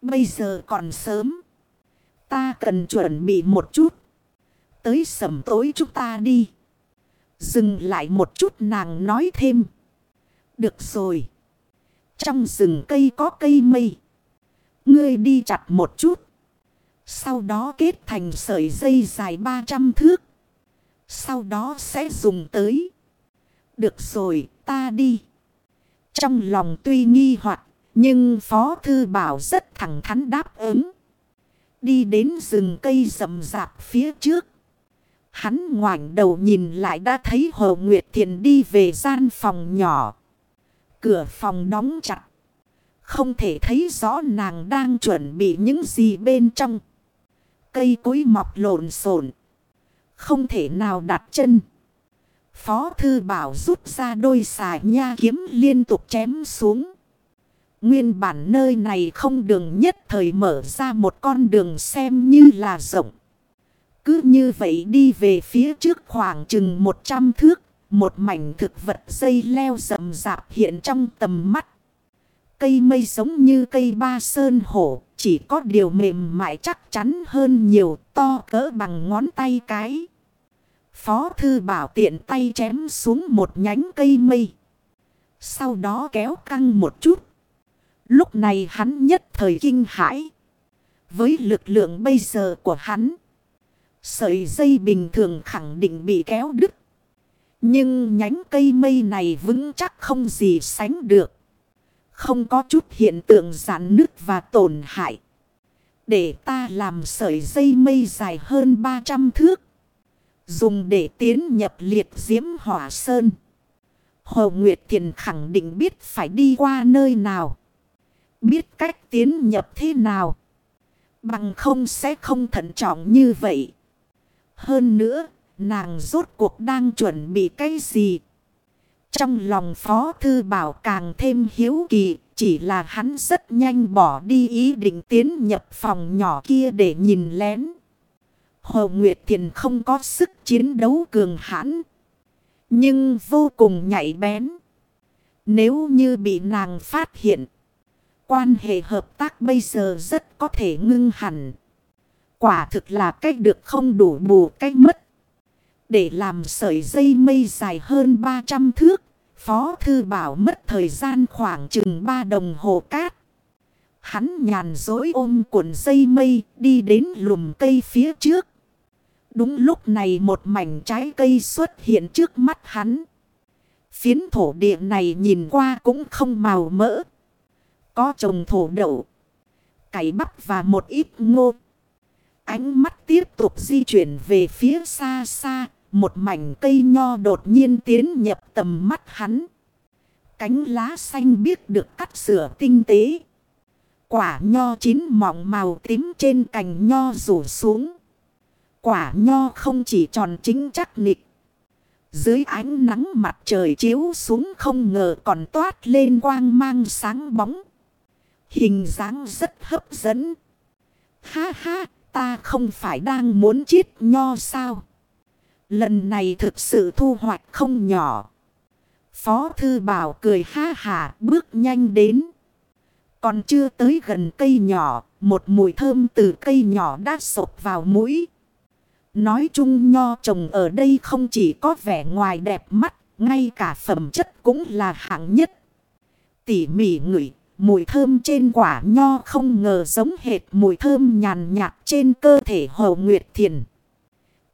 Bây giờ còn sớm. Ta cần chuẩn bị một chút. Tới sầm tối chúng ta đi. Dừng lại một chút nàng nói thêm. Được rồi. Trong rừng cây có cây mây. Ngươi đi chặt một chút. Sau đó kết thành sợi dây dài 300 thước. Sau đó sẽ dùng tới. Được rồi, ta đi. Trong lòng tuy nghi hoặc nhưng Phó Thư Bảo rất thẳng thắn đáp ứng. Đi đến rừng cây rậm rạp phía trước. Hắn ngoảnh đầu nhìn lại đã thấy Hồ Nguyệt Thiền đi về gian phòng nhỏ. Cửa phòng đóng chặt. Không thể thấy rõ nàng đang chuẩn bị những gì bên trong. Cây cối mọc lộn xộn Không thể nào đặt chân. Phó thư bảo rút ra đôi xà nha kiếm liên tục chém xuống. Nguyên bản nơi này không đường nhất thời mở ra một con đường xem như là rộng. Cứ như vậy đi về phía trước khoảng chừng 100 thước. Một mảnh thực vật dây leo rậm rạp hiện trong tầm mắt. Cây mây giống như cây ba sơn hổ. Chỉ có điều mềm mại chắc chắn hơn nhiều, to cỡ bằng ngón tay cái. Phó thư bảo tiện tay chém xuống một nhánh cây mây. Sau đó kéo căng một chút. Lúc này hắn nhất thời kinh hãi. Với lực lượng bây giờ của hắn. Sợi dây bình thường khẳng định bị kéo đứt. Nhưng nhánh cây mây này vững chắc không gì sánh được. Không có chút hiện tượng giãn nứt và tổn hại. Để ta làm sợi dây mây dài hơn 300 thước. Dùng để tiến nhập liệt diễm hỏa sơn. Hồ Nguyệt Thiền khẳng định biết phải đi qua nơi nào. Biết cách tiến nhập thế nào. Bằng không sẽ không thận trọng như vậy. Hơn nữa, nàng rốt cuộc đang chuẩn bị cái gì? Trong lòng Phó Thư Bảo càng thêm hiếu kỳ, chỉ là hắn rất nhanh bỏ đi ý định tiến nhập phòng nhỏ kia để nhìn lén. Hồ Nguyệt Thiền không có sức chiến đấu cường hãn, nhưng vô cùng nhạy bén. Nếu như bị nàng phát hiện, quan hệ hợp tác bây giờ rất có thể ngưng hẳn. Quả thực là cách được không đủ bù cách mất. Để làm sợi dây mây dài hơn 300 thước, Phó Thư Bảo mất thời gian khoảng chừng 3 đồng hồ cát. Hắn nhàn dối ôm cuộn dây mây đi đến lùm cây phía trước. Đúng lúc này một mảnh trái cây xuất hiện trước mắt hắn. Phiến thổ địa này nhìn qua cũng không màu mỡ. Có trồng thổ đậu, cải bắp và một ít ngô. Ánh mắt tiếp tục di chuyển về phía xa xa. Một mảnh cây nho đột nhiên tiến nhập tầm mắt hắn. Cánh lá xanh biết được cắt sửa tinh tế. Quả nho chín mọng màu tím trên cành nho rủ xuống. Quả nho không chỉ tròn chính chắc nịch. Dưới ánh nắng mặt trời chiếu xuống không ngờ còn toát lên quang mang sáng bóng. Hình dáng rất hấp dẫn. Ha ha, ta không phải đang muốn chiết nho sao? Lần này thực sự thu hoạch không nhỏ. Phó Thư Bảo cười ha hà bước nhanh đến. Còn chưa tới gần cây nhỏ, một mùi thơm từ cây nhỏ đã sộp vào mũi. Nói chung nho trồng ở đây không chỉ có vẻ ngoài đẹp mắt, ngay cả phẩm chất cũng là hạng nhất. Tỉ mỉ ngửi, Mùi thơm trên quả nho không ngờ giống hệt mùi thơm nhàn nhạt trên cơ thể Hồ Nguyệt Thiền.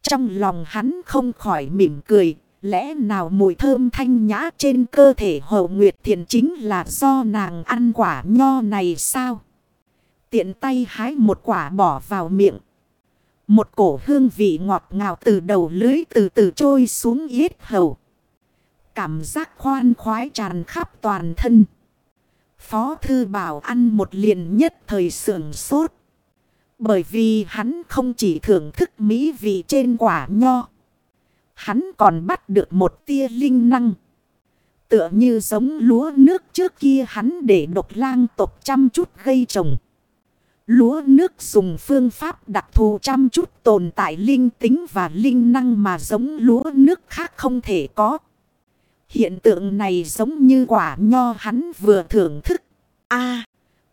Trong lòng hắn không khỏi mỉm cười, lẽ nào mùi thơm thanh nhã trên cơ thể Hồ Nguyệt Thiền chính là do nàng ăn quả nho này sao? Tiện tay hái một quả bỏ vào miệng. Một cổ hương vị ngọt ngào từ đầu lưới từ từ trôi xuống yết hầu. Cảm giác khoan khoái tràn khắp toàn thân. Phó thư bảo ăn một liền nhất thời sưởng sốt. Bởi vì hắn không chỉ thưởng thức mỹ vị trên quả nho. Hắn còn bắt được một tia linh năng. Tựa như giống lúa nước trước kia hắn để độc lang tộc chăm chút gây trồng. Lúa nước dùng phương pháp đặc thù chăm chút tồn tại linh tính và linh năng mà giống lúa nước khác không thể có. Hiện tượng này giống như quả nho hắn vừa thưởng thức. a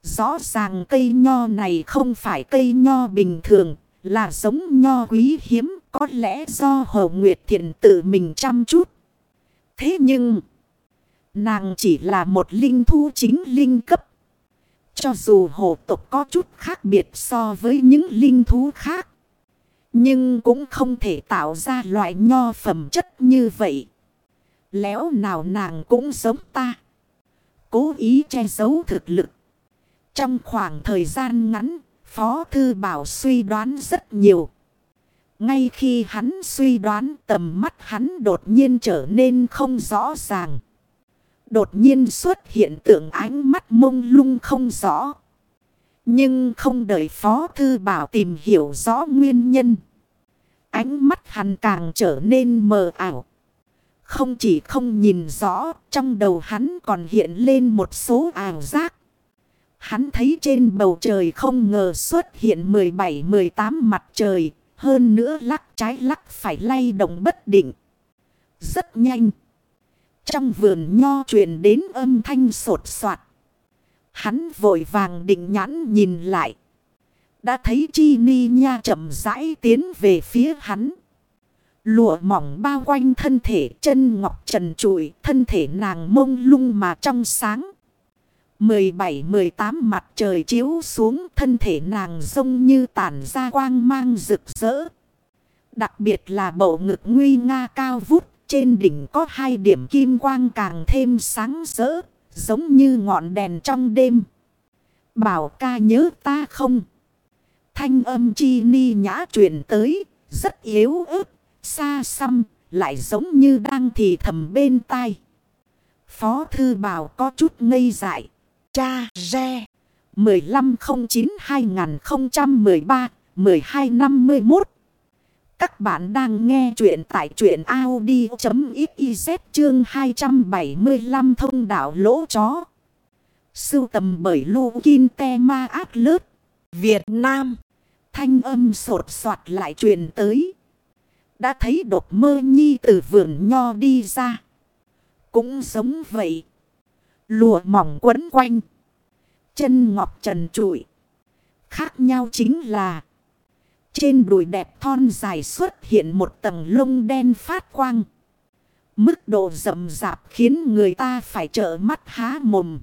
rõ ràng cây nho này không phải cây nho bình thường, là giống nho quý hiếm, có lẽ do Hồ Nguyệt Thiện tự mình chăm chút. Thế nhưng, nàng chỉ là một linh thu chính linh cấp. Cho dù hồ tộc có chút khác biệt so với những linh thú khác. Nhưng cũng không thể tạo ra loại nho phẩm chất như vậy. Léo nào nàng cũng giống ta. Cố ý che giấu thực lực. Trong khoảng thời gian ngắn, Phó Thư Bảo suy đoán rất nhiều. Ngay khi hắn suy đoán tầm mắt hắn đột nhiên trở nên không rõ ràng. Đột nhiên xuất hiện tượng ánh mắt mông lung không rõ. Nhưng không đợi Phó Thư Bảo tìm hiểu rõ nguyên nhân. Ánh mắt hắn càng trở nên mờ ảo. Không chỉ không nhìn rõ, trong đầu hắn còn hiện lên một số ảo giác. Hắn thấy trên bầu trời không ngờ xuất hiện 17-18 mặt trời, hơn nữa lắc trái lắc phải lay động bất định. Rất nhanh. Trong vườn nho truyền đến âm thanh sột soạt. Hắn vội vàng định nhãn nhìn lại. Đã thấy chi ni nha chậm rãi tiến về phía hắn. Lụa mỏng bao quanh thân thể chân ngọc trần trụi, thân thể nàng mông lung mà trong sáng. 17-18 mặt trời chiếu xuống thân thể nàng rông như tản ra quang mang rực rỡ. Đặc biệt là bộ ngực nguy nga cao vút trên đỉnh có hai điểm kim quang càng thêm sáng rỡ, giống như ngọn đèn trong đêm. Bảo ca nhớ ta không? Thanh âm chi ni nhã truyền tới, rất yếu ớt, xa xăm, lại giống như đang thì thầm bên tai. Phó thư bảo có chút ngây dại. Cha Re 1509-2013-1251 Các bạn đang nghe chuyện tại chuyện Audi.xyz chương 275 thông đạo lỗ chó. Sưu tầm bởi Lô Kinh Te Ma Át Lớt. Việt Nam. Thanh âm sột soạt lại truyền tới. Đã thấy đột mơ nhi từ vườn nho đi ra. Cũng giống vậy. Lùa mỏng quấn quanh. Chân ngọc trần trụi. Khác nhau chính là. Trên đùi đẹp thon dài xuất hiện một tầng lông đen phát quang. Mức độ rậm rạp khiến người ta phải trợ mắt há mồm.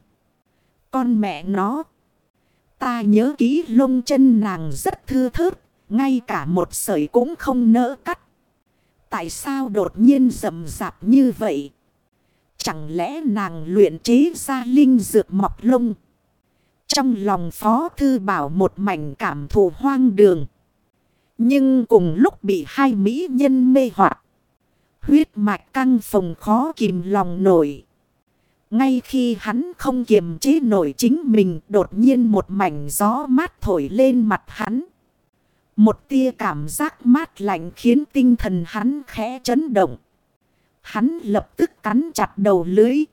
Con mẹ nó. Ta nhớ kỹ lông chân nàng rất thưa thớt. Ngay cả một sợi cũng không nỡ cắt. Tại sao đột nhiên rầm rạp như vậy? Chẳng lẽ nàng luyện chế ra linh dược mọc lông? Trong lòng Phó Thư Bảo một mảnh cảm thù hoang đường. Nhưng cùng lúc bị hai mỹ nhân mê hoặc, Huyết mạch căng phồng khó kìm lòng nổi. Ngay khi hắn không kiềm chế nổi chính mình, đột nhiên một mảnh gió mát thổi lên mặt hắn. Một tia cảm giác mát lạnh khiến tinh thần hắn khẽ chấn động. Hắn lập tức cắn chặt đầu lưới.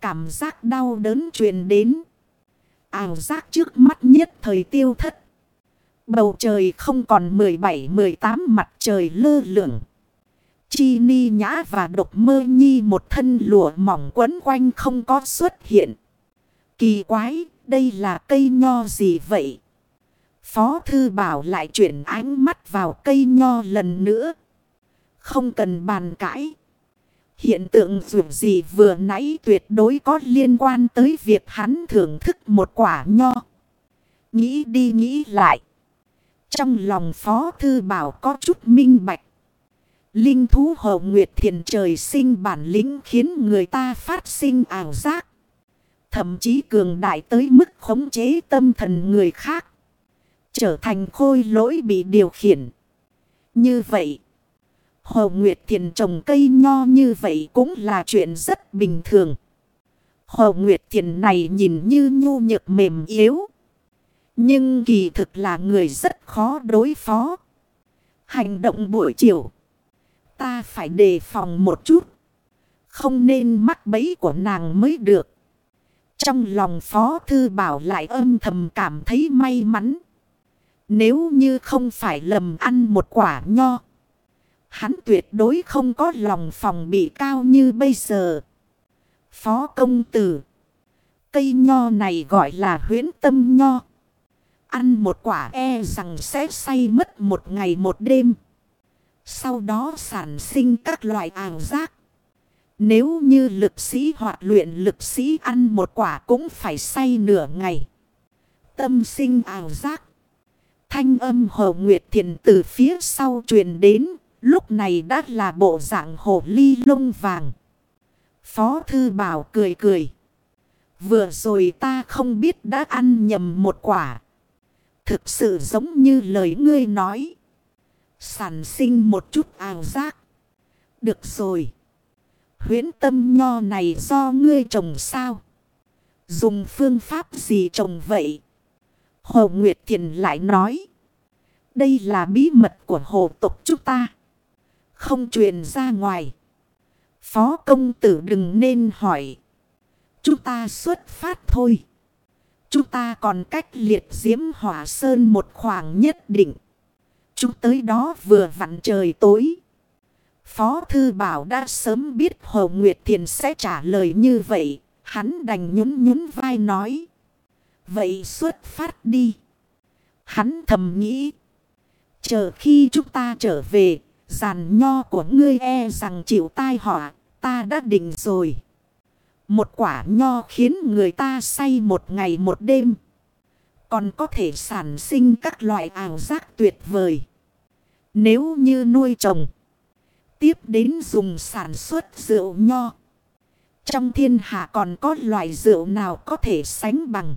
Cảm giác đau đớn truyền đến. Ảo giác trước mắt nhất thời tiêu thất. Bầu trời không còn 17-18 mặt trời lơ lửng. Chi ni nhã và độc mơ nhi một thân lụa mỏng quấn quanh không có xuất hiện. Kỳ quái, đây là cây nho gì vậy? Phó thư bảo lại chuyển ánh mắt vào cây nho lần nữa. Không cần bàn cãi. Hiện tượng dù gì vừa nãy tuyệt đối có liên quan tới việc hắn thưởng thức một quả nho. Nghĩ đi nghĩ lại. Trong lòng Phó Thư Bảo có chút minh bạch. Linh thú hồ nguyệt thiền trời sinh bản lĩnh khiến người ta phát sinh ảo giác. Thậm chí cường đại tới mức khống chế tâm thần người khác. Trở thành khôi lỗi bị điều khiển. Như vậy. Hồ Nguyệt Thiền trồng cây nho như vậy cũng là chuyện rất bình thường. Hồ Nguyệt Thiền này nhìn như nhu nhược mềm yếu. Nhưng kỳ thực là người rất khó đối phó. Hành động buổi chiều. Ta phải đề phòng một chút. Không nên mắc bẫy của nàng mới được. Trong lòng Phó Thư Bảo lại âm thầm cảm thấy may mắn. Nếu như không phải lầm ăn một quả nho. Hắn tuyệt đối không có lòng phòng bị cao như bây giờ. Phó công tử. Cây nho này gọi là huyến tâm nho. Ăn một quả e rằng sẽ say mất một ngày một đêm. Sau đó sản sinh các loại ảo giác. Nếu như lực sĩ hoặc luyện lực sĩ ăn một quả cũng phải say nửa ngày. Tâm sinh ảo giác. Thanh âm hồ nguyệt thiền từ phía sau truyền đến. Lúc này đã là bộ dạng hồ ly lông vàng. Phó thư bảo cười cười. Vừa rồi ta không biết đã ăn nhầm một quả. Thực sự giống như lời ngươi nói. Sản sinh một chút ảo giác. Được rồi. Huyến tâm nho này do ngươi trồng sao? Dùng phương pháp gì trồng vậy? Hồ Nguyệt Thiền lại nói. Đây là bí mật của hồ tộc chúng ta. Không truyền ra ngoài. Phó công tử đừng nên hỏi. Chúng ta xuất phát thôi. Chúng ta còn cách liệt diễm hỏa sơn một khoảng nhất định. Chúng tới đó vừa vặn trời tối. Phó Thư Bảo đã sớm biết Hồ Nguyệt Thiền sẽ trả lời như vậy. Hắn đành nhún nhún vai nói. Vậy xuất phát đi. Hắn thầm nghĩ. Chờ khi chúng ta trở về. Giàn nho của ngươi e rằng chịu tai họa. Ta đã định rồi. Một quả nho khiến người ta say một ngày một đêm. Còn có thể sản sinh các loại ảo giác tuyệt vời. Nếu như nuôi trồng. Tiếp đến dùng sản xuất rượu nho. Trong thiên hạ còn có loại rượu nào có thể sánh bằng.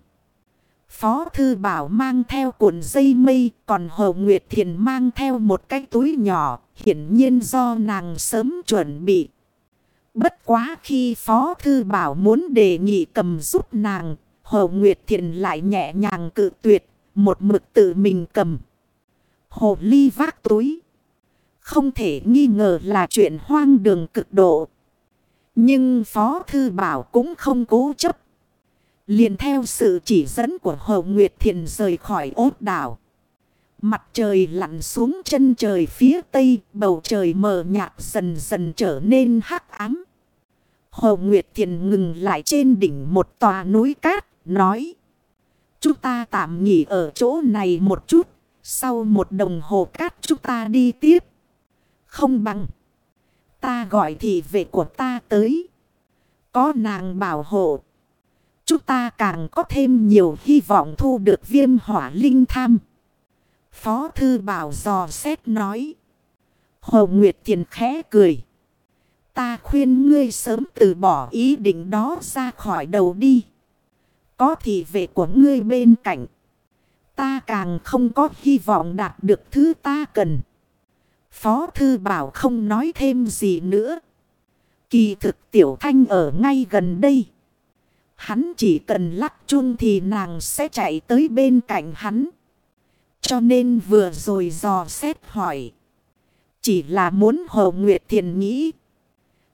Phó Thư Bảo mang theo cuộn dây mây, còn Hồ Nguyệt Thiền mang theo một cái túi nhỏ, hiển nhiên do nàng sớm chuẩn bị. Bất quá khi Phó Thư Bảo muốn đề nghị cầm giúp nàng, Hồ Nguyệt Thiền lại nhẹ nhàng cự tuyệt, một mực tự mình cầm. Hồ Ly vác túi. Không thể nghi ngờ là chuyện hoang đường cực độ. Nhưng Phó Thư Bảo cũng không cố chấp liền theo sự chỉ dẫn của Hồ Nguyệt Thiền rời khỏi ốt đảo. Mặt trời lặn xuống chân trời phía tây, bầu trời mờ nhạt dần dần trở nên hắc ám. Hồ Nguyệt Thiền ngừng lại trên đỉnh một tòa núi cát, nói. Chúng ta tạm nghỉ ở chỗ này một chút, sau một đồng hồ cát chúng ta đi tiếp. Không bằng. Ta gọi thị vệ của ta tới. Có nàng bảo hộ. Chúng ta càng có thêm nhiều hy vọng thu được viêm hỏa linh tham. Phó thư bảo dò xét nói. Hồ Nguyệt Thiền khẽ cười. Ta khuyên ngươi sớm từ bỏ ý định đó ra khỏi đầu đi. Có thị vệ của ngươi bên cạnh. Ta càng không có hy vọng đạt được thứ ta cần. Phó Thư Bảo không nói thêm gì nữa. Kỳ thực Tiểu Thanh ở ngay gần đây. Hắn chỉ cần lắc chun thì nàng sẽ chạy tới bên cạnh hắn. Cho nên vừa rồi dò xét hỏi. Chỉ là muốn Hồ Nguyệt Thiền nghĩ.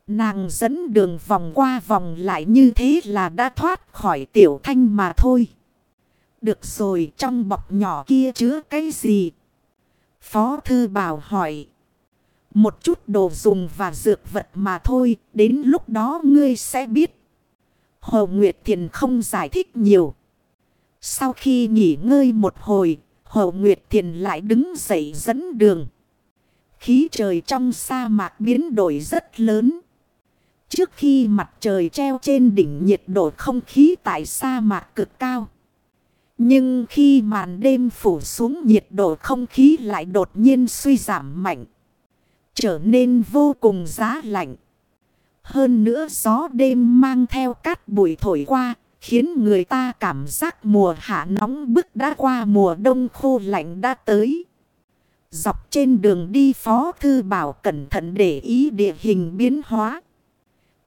Nàng dẫn đường vòng qua vòng lại như thế là đã thoát khỏi Tiểu Thanh mà thôi. Được rồi trong bọc nhỏ kia chứa cái gì? Phó Thư Bảo hỏi. Một chút đồ dùng và dược vật mà thôi, đến lúc đó ngươi sẽ biết. Hồ Nguyệt Thiền không giải thích nhiều. Sau khi nghỉ ngơi một hồi, Hồ Nguyệt Thiền lại đứng dậy dẫn đường. Khí trời trong sa mạc biến đổi rất lớn. Trước khi mặt trời treo trên đỉnh nhiệt độ không khí tại sa mạc cực cao. Nhưng khi màn đêm phủ xuống nhiệt độ không khí lại đột nhiên suy giảm mạnh. Trở nên vô cùng giá lạnh. Hơn nữa gió đêm mang theo cát bụi thổi qua. Khiến người ta cảm giác mùa hạ nóng bức đã qua mùa đông khô lạnh đã tới. Dọc trên đường đi Phó Thư Bảo cẩn thận để ý địa hình biến hóa.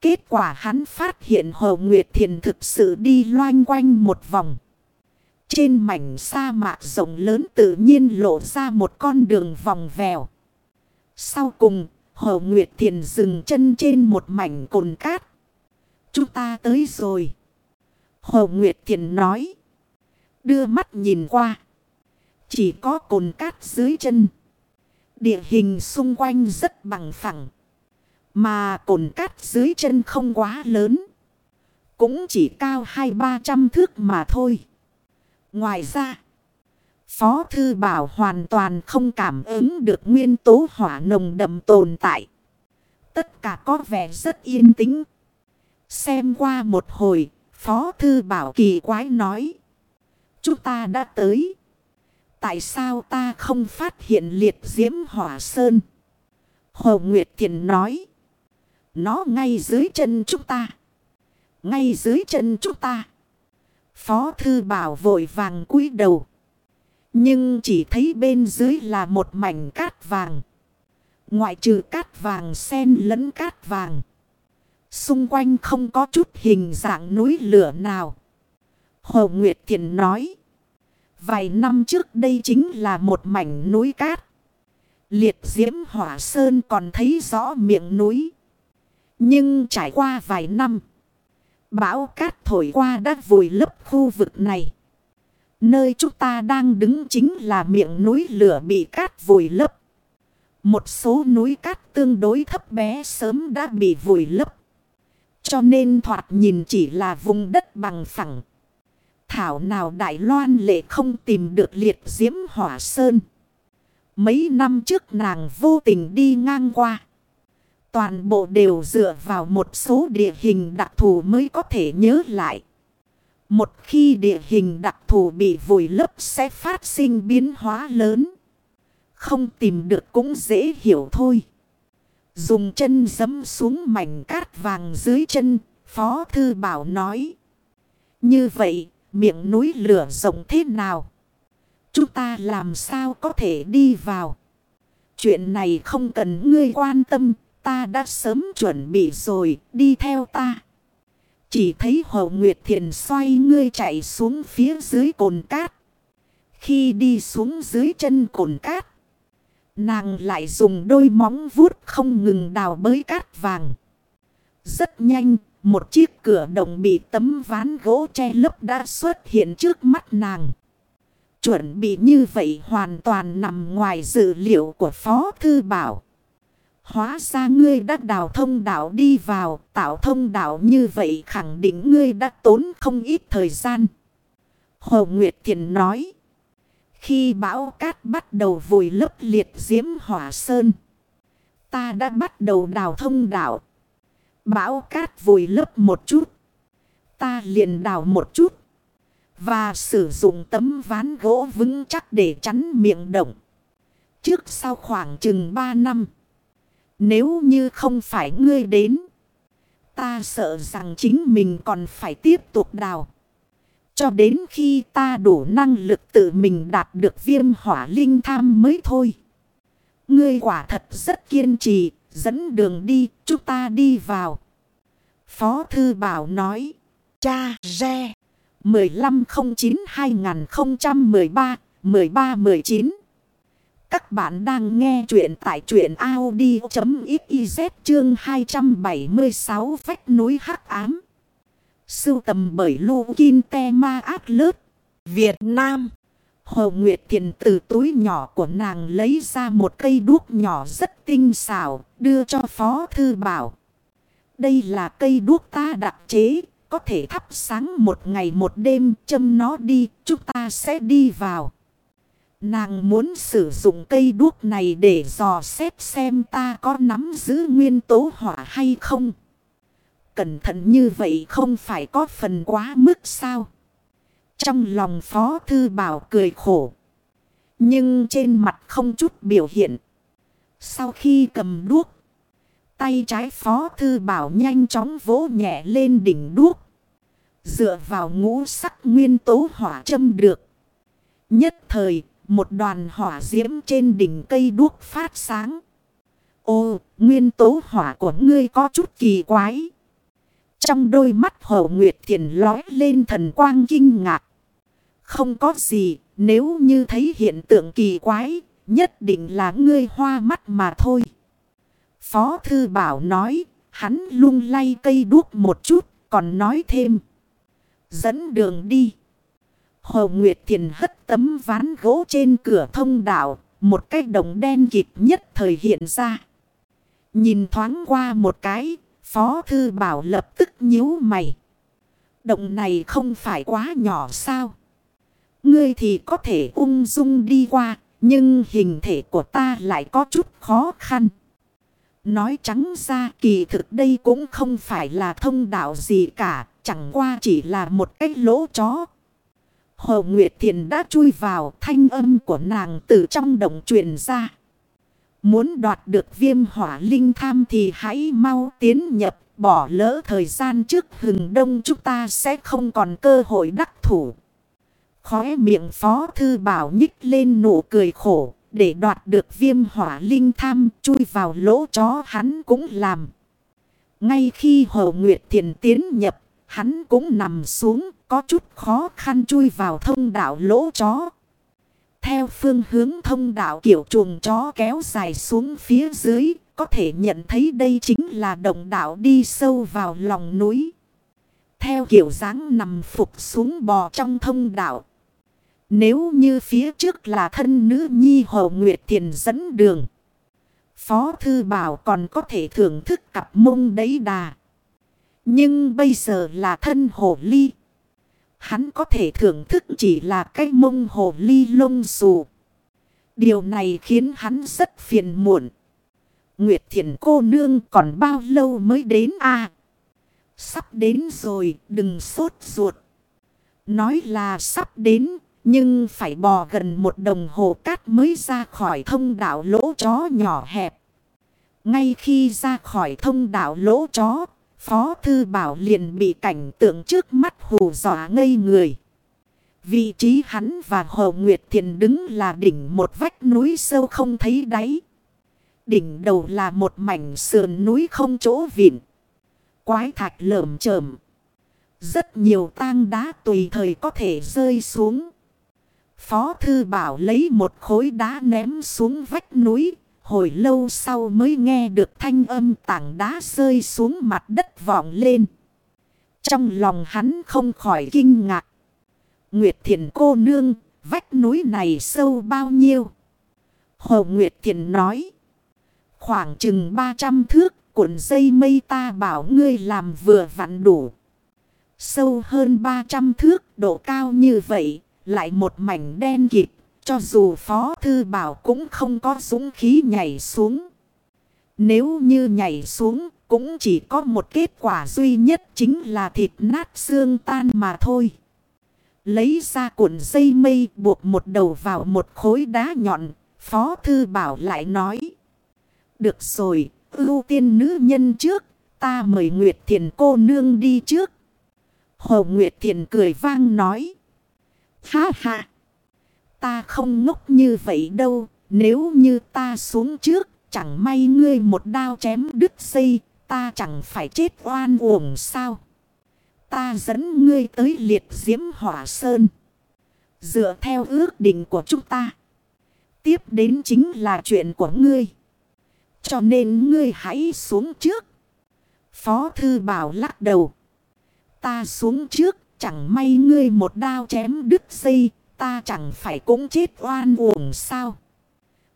Kết quả hắn phát hiện Hồ Nguyệt Thiền thực sự đi loanh quanh một vòng. Trên mảnh sa mạc rộng lớn tự nhiên lộ ra một con đường vòng vèo. Sau cùng, Hồ Nguyệt Thiền dừng chân trên một mảnh cồn cát. Chúng ta tới rồi. Hồ Nguyệt Thiền nói. Đưa mắt nhìn qua. Chỉ có cồn cát dưới chân. Địa hình xung quanh rất bằng phẳng. Mà cồn cát dưới chân không quá lớn. Cũng chỉ cao hai ba trăm thước mà thôi. Ngoài ra. Phó Thư Bảo hoàn toàn không cảm ứng được nguyên tố hỏa nồng đậm tồn tại. Tất cả có vẻ rất yên tĩnh. Xem qua một hồi, Phó Thư Bảo kỳ quái nói. Chúng ta đã tới. Tại sao ta không phát hiện liệt diễm hỏa sơn? Hồ Nguyệt Thiện nói. Nó ngay dưới chân chúng ta. Ngay dưới chân chúng ta. Phó Thư Bảo vội vàng cúi đầu. Nhưng chỉ thấy bên dưới là một mảnh cát vàng. Ngoại trừ cát vàng sen lẫn cát vàng. Xung quanh không có chút hình dạng núi lửa nào. Hồ Nguyệt Thiện nói. Vài năm trước đây chính là một mảnh núi cát. Liệt diễm hỏa sơn còn thấy rõ miệng núi. Nhưng trải qua vài năm. Bão cát thổi qua đã vùi lấp khu vực này. Nơi chúng ta đang đứng chính là miệng núi lửa bị cát vùi lấp. Một số núi cát tương đối thấp bé sớm đã bị vùi lấp. Cho nên thoạt nhìn chỉ là vùng đất bằng phẳng. Thảo nào Đại Loan lệ không tìm được liệt diễm hỏa sơn. Mấy năm trước nàng vô tình đi ngang qua. Toàn bộ đều dựa vào một số địa hình đặc thù mới có thể nhớ lại. Một khi địa hình đặc thù bị vùi lấp sẽ phát sinh biến hóa lớn. Không tìm được cũng dễ hiểu thôi. Dùng chân dấm xuống mảnh cát vàng dưới chân, Phó Thư Bảo nói. Như vậy, miệng núi lửa rộng thế nào? Chúng ta làm sao có thể đi vào? Chuyện này không cần ngươi quan tâm, ta đã sớm chuẩn bị rồi, đi theo ta. Chỉ thấy Hồ Nguyệt Thiền xoay ngươi chạy xuống phía dưới cồn cát. Khi đi xuống dưới chân cồn cát, nàng lại dùng đôi móng vuốt không ngừng đào bới cát vàng. Rất nhanh, một chiếc cửa đồng bị tấm ván gỗ che lấp đã xuất hiện trước mắt nàng. Chuẩn bị như vậy hoàn toàn nằm ngoài dự liệu của Phó Thư Bảo. Hóa ra ngươi đã đào thông đạo đi vào, tạo thông đạo như vậy khẳng định ngươi đã tốn không ít thời gian. Hồ Nguyệt Thiền nói. Khi bão cát bắt đầu vùi lấp liệt diễm hỏa sơn. Ta đã bắt đầu đào thông đạo. Bão cát vùi lấp một chút. Ta liền đào một chút. Và sử dụng tấm ván gỗ vững chắc để chắn miệng động. Trước sau khoảng chừng 3 năm. Nếu như không phải ngươi đến. Ta sợ rằng chính mình còn phải tiếp tục đào. Cho đến khi ta đủ năng lực tự mình đạt được viêm hỏa linh tham mới thôi. Ngươi quả thật rất kiên trì, dẫn đường đi, chúng ta đi vào. Phó Thư Bảo nói, cha, re, 1509-2013-1319. Các bạn đang nghe chuyện tại chuyện Audi.xyz chương 276 phách núi hắc ám. Sưu tầm bởi Lô Kinh Te Ma Át Lớt, Việt Nam. Hồ Nguyệt Thiền từ túi nhỏ của nàng lấy ra một cây đuốc nhỏ rất tinh xảo, đưa cho Phó Thư Bảo. Đây là cây đuốc ta đặc chế, có thể thắp sáng một ngày một đêm, châm nó đi, chúng ta sẽ đi vào. Nàng muốn sử dụng cây đuốc này để dò xét xem ta có nắm giữ nguyên tố hỏa hay không. cẩn thận như vậy không phải có phần quá mức sao? Trong lòng Phó Thư Bảo cười khổ. Nhưng trên mặt không chút biểu hiện. Sau khi cầm đuốc. Tay trái Phó Thư Bảo nhanh chóng vỗ nhẹ lên đỉnh đuốc. Dựa vào ngũ sắc nguyên tố hỏa châm được. Nhất thời, một đoàn hỏa diễm trên đỉnh cây đuốc phát sáng. Ô, nguyên tố hỏa của ngươi có chút kỳ quái. Trong đôi mắt hậu nguyệt thiền lói lên thần quang kinh ngạc. Không có gì, nếu như thấy hiện tượng kỳ quái, nhất định là ngươi hoa mắt mà thôi. Phó Thư Bảo nói, hắn lung lay cây đuốc một chút, còn nói thêm. Dẫn đường đi. Hồ Nguyệt Thiền hất tấm ván gỗ trên cửa thông đạo, một cái đồng đen kịp nhất thời hiện ra. Nhìn thoáng qua một cái, Phó Thư Bảo lập tức nhíu mày. Động này không phải quá nhỏ sao? Ngươi thì có thể ung dung đi qua, nhưng hình thể của ta lại có chút khó khăn. Nói trắng ra kỳ thực đây cũng không phải là thông đạo gì cả, chẳng qua chỉ là một cái lỗ chó. Hồ Nguyệt Thiền đã chui vào thanh âm của nàng từ trong động truyền ra. Muốn đoạt được viêm hỏa linh tham thì hãy mau tiến nhập, bỏ lỡ thời gian trước hừng đông chúng ta sẽ không còn cơ hội đắc thủ. Khóe miệng phó thư bảo nhích lên nụ cười khổ. Để đoạt được viêm hỏa linh tham chui vào lỗ chó hắn cũng làm. Ngay khi Hồ Nguyệt Thiền tiến nhập, hắn cũng nằm xuống, có chút khó khăn chui vào thông đạo lỗ chó. Theo phương hướng thông đạo kiểu chuồng chó kéo dài xuống phía dưới, có thể nhận thấy đây chính là động đạo đi sâu vào lòng núi. Theo kiểu dáng nằm phục xuống bò trong thông đạo. Nếu như phía trước là thân nữ nhi Hồ Nguyệt Thiền dẫn đường. Phó Thư Bảo còn có thể thưởng thức cặp mông đấy đà. Nhưng bây giờ là thân hồ ly. Hắn có thể thưởng thức chỉ là cái mông hồ ly lông xù. Điều này khiến hắn rất phiền muộn. Nguyệt Thiền cô nương còn bao lâu mới đến à? Sắp đến rồi, đừng sốt ruột. Nói là sắp đến, nhưng phải bò gần một đồng hồ cát mới ra khỏi thông đạo lỗ chó nhỏ hẹp. Ngay khi ra khỏi thông đạo lỗ chó, Phó Thư Bảo liền bị cảnh tượng trước mắt hù dọa ngây người. Vị trí hắn và Hồ Nguyệt Thiền đứng là đỉnh một vách núi sâu không thấy đáy. Đỉnh đầu là một mảnh sườn núi không chỗ vịn. Quái thạch lởm chởm. Rất nhiều tang đá tùy thời có thể rơi xuống. Phó Thư Bảo lấy một khối đá ném xuống vách núi. Hồi lâu sau mới nghe được thanh âm tảng đá rơi xuống mặt đất vọng lên. Trong lòng hắn không khỏi kinh ngạc. Nguyệt Thiền cô nương, vách núi này sâu bao nhiêu? Hồ Nguyệt Thiền nói. Khoảng chừng 300 thước, cuộn dây mây ta bảo ngươi làm vừa vặn đủ. Sâu hơn 300 thước, độ cao như vậy, lại một mảnh đen kịt. Cho dù Phó Thư Bảo cũng không có dũng khí nhảy xuống. Nếu như nhảy xuống cũng chỉ có một kết quả duy nhất chính là thịt nát xương tan mà thôi. Lấy ra cuộn dây mây buộc một đầu vào một khối đá nhọn. Phó Thư Bảo lại nói. Được rồi, ưu tiên nữ nhân trước. Ta mời Nguyệt Thiền cô nương đi trước. Hồ Nguyệt Thiền cười vang nói. Ha ha. Ta không ngốc như vậy đâu. Nếu như ta xuống trước. Chẳng may ngươi một đao chém đứt dây. Ta chẳng phải chết oan uổng sao. Ta dẫn ngươi tới liệt diễm hỏa sơn. Dựa theo ước định của chúng ta. Tiếp đến chính là chuyện của ngươi. Cho nên ngươi hãy xuống trước. Phó thư bảo lắc đầu. Ta xuống trước Chẳng may ngươi một đao chém đứt dây, ta chẳng phải cũng chết oan uổng sao.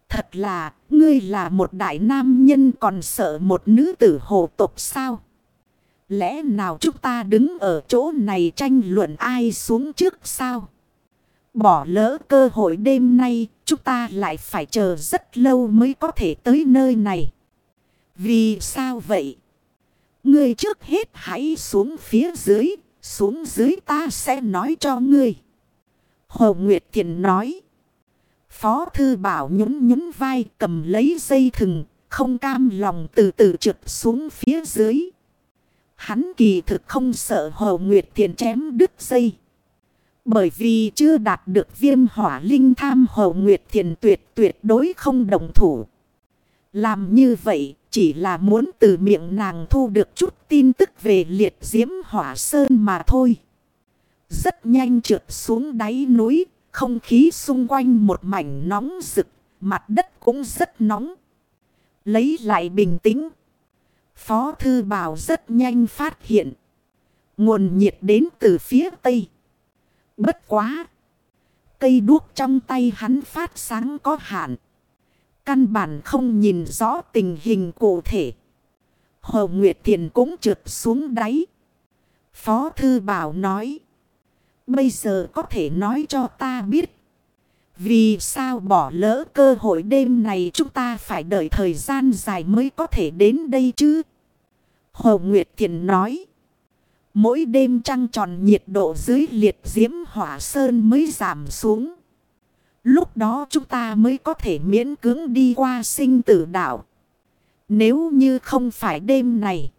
Thật là, ngươi là một đại nam nhân còn sợ một nữ tử hồ tục sao. Lẽ nào chúng ta đứng ở chỗ này tranh luận ai xuống trước sao? Bỏ lỡ cơ hội đêm nay, chúng ta lại phải chờ rất lâu mới có thể tới nơi này. Vì sao vậy? Ngươi trước hết hãy xuống phía dưới, xuống dưới ta sẽ nói cho ngươi. Hồ Nguyệt Thiện nói. Phó Thư Bảo nhún nhún vai cầm lấy dây thừng, không cam lòng từ từ trượt xuống phía dưới. Hắn kỳ thực không sợ Hồ Nguyệt Thiện chém đứt dây. Bởi vì chưa đạt được viêm hỏa linh tham Hồ Nguyệt Thiện tuyệt tuyệt đối không đồng thủ. Làm như vậy chỉ là muốn từ miệng nàng thu được chút tin tức về liệt diễm hỏa sơn mà thôi. Rất nhanh trượt xuống đáy núi, không khí xung quanh một mảnh nóng rực, mặt đất cũng rất nóng. Lấy lại bình tĩnh. Phó Thư Bảo rất nhanh phát hiện. Nguồn nhiệt đến từ phía tây. Bất quá. Cây đuốc trong tay hắn phát sáng có hạn. Căn bản không nhìn rõ tình hình cụ thể. Hồ Nguyệt Thiền cũng trượt xuống đáy. Phó Thư Bảo nói. Bây giờ có thể nói cho ta biết. Vì sao bỏ lỡ cơ hội đêm này chúng ta phải đợi thời gian dài mới có thể đến đây chứ? Hồ Nguyệt Thiền nói. Mỗi đêm trăng tròn nhiệt độ dưới liệt diễm hỏa sơn mới giảm xuống. Lúc đó chúng ta mới có thể miễn cưỡng đi qua sinh tử đảo. Nếu như không phải đêm này.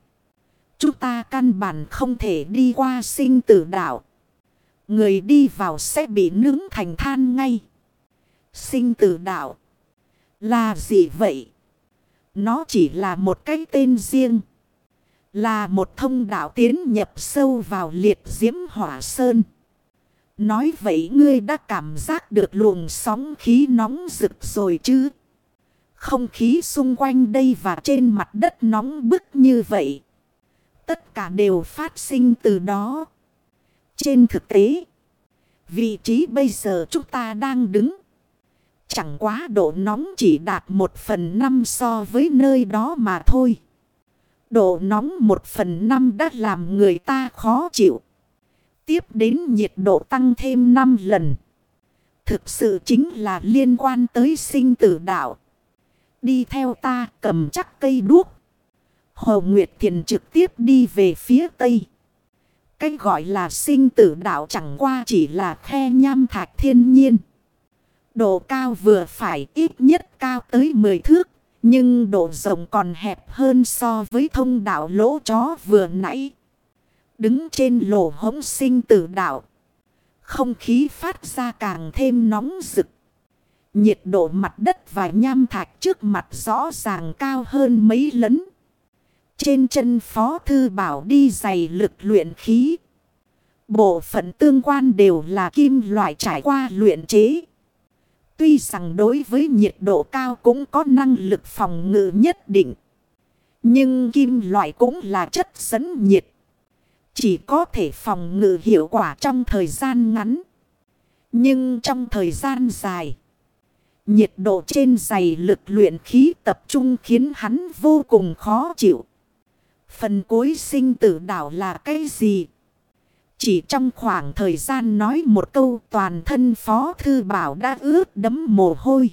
Chúng ta căn bản không thể đi qua sinh tử đảo. Người đi vào sẽ bị nướng thành than ngay. Sinh tử đạo Là gì vậy? Nó chỉ là một cái tên riêng. Là một thông đạo tiến nhập sâu vào liệt diễm hỏa sơn. Nói vậy ngươi đã cảm giác được luồng sóng khí nóng rực rồi chứ? Không khí xung quanh đây và trên mặt đất nóng bức như vậy. Tất cả đều phát sinh từ đó. Trên thực tế, vị trí bây giờ chúng ta đang đứng. Chẳng quá độ nóng chỉ đạt một phần năm so với nơi đó mà thôi. Độ nóng một phần năm đã làm người ta khó chịu. Tiếp đến nhiệt độ tăng thêm 5 lần. Thực sự chính là liên quan tới sinh tử đạo. Đi theo ta cầm chắc cây đuốc. Hồ Nguyệt Thiền trực tiếp đi về phía tây. Cái gọi là sinh tử đạo chẳng qua chỉ là khe nham thạch thiên nhiên. Độ cao vừa phải ít nhất cao tới 10 thước. Nhưng độ rộng còn hẹp hơn so với thông đạo lỗ chó vừa nãy. Đứng trên lỗ hống sinh tử đạo. Không khí phát ra càng thêm nóng rực. Nhiệt độ mặt đất và nham thạch trước mặt rõ ràng cao hơn mấy lấn. Trên chân phó thư bảo đi giày lực luyện khí. Bộ phận tương quan đều là kim loại trải qua luyện chế. Tuy rằng đối với nhiệt độ cao cũng có năng lực phòng ngự nhất định. Nhưng kim loại cũng là chất dẫn nhiệt. Chỉ có thể phòng ngự hiệu quả trong thời gian ngắn. Nhưng trong thời gian dài. Nhiệt độ trên dày lực luyện khí tập trung khiến hắn vô cùng khó chịu. Phần cuối sinh tử đảo là cái gì? Chỉ trong khoảng thời gian nói một câu, toàn thân phó thư bảo đã ướt đấm mồ hôi.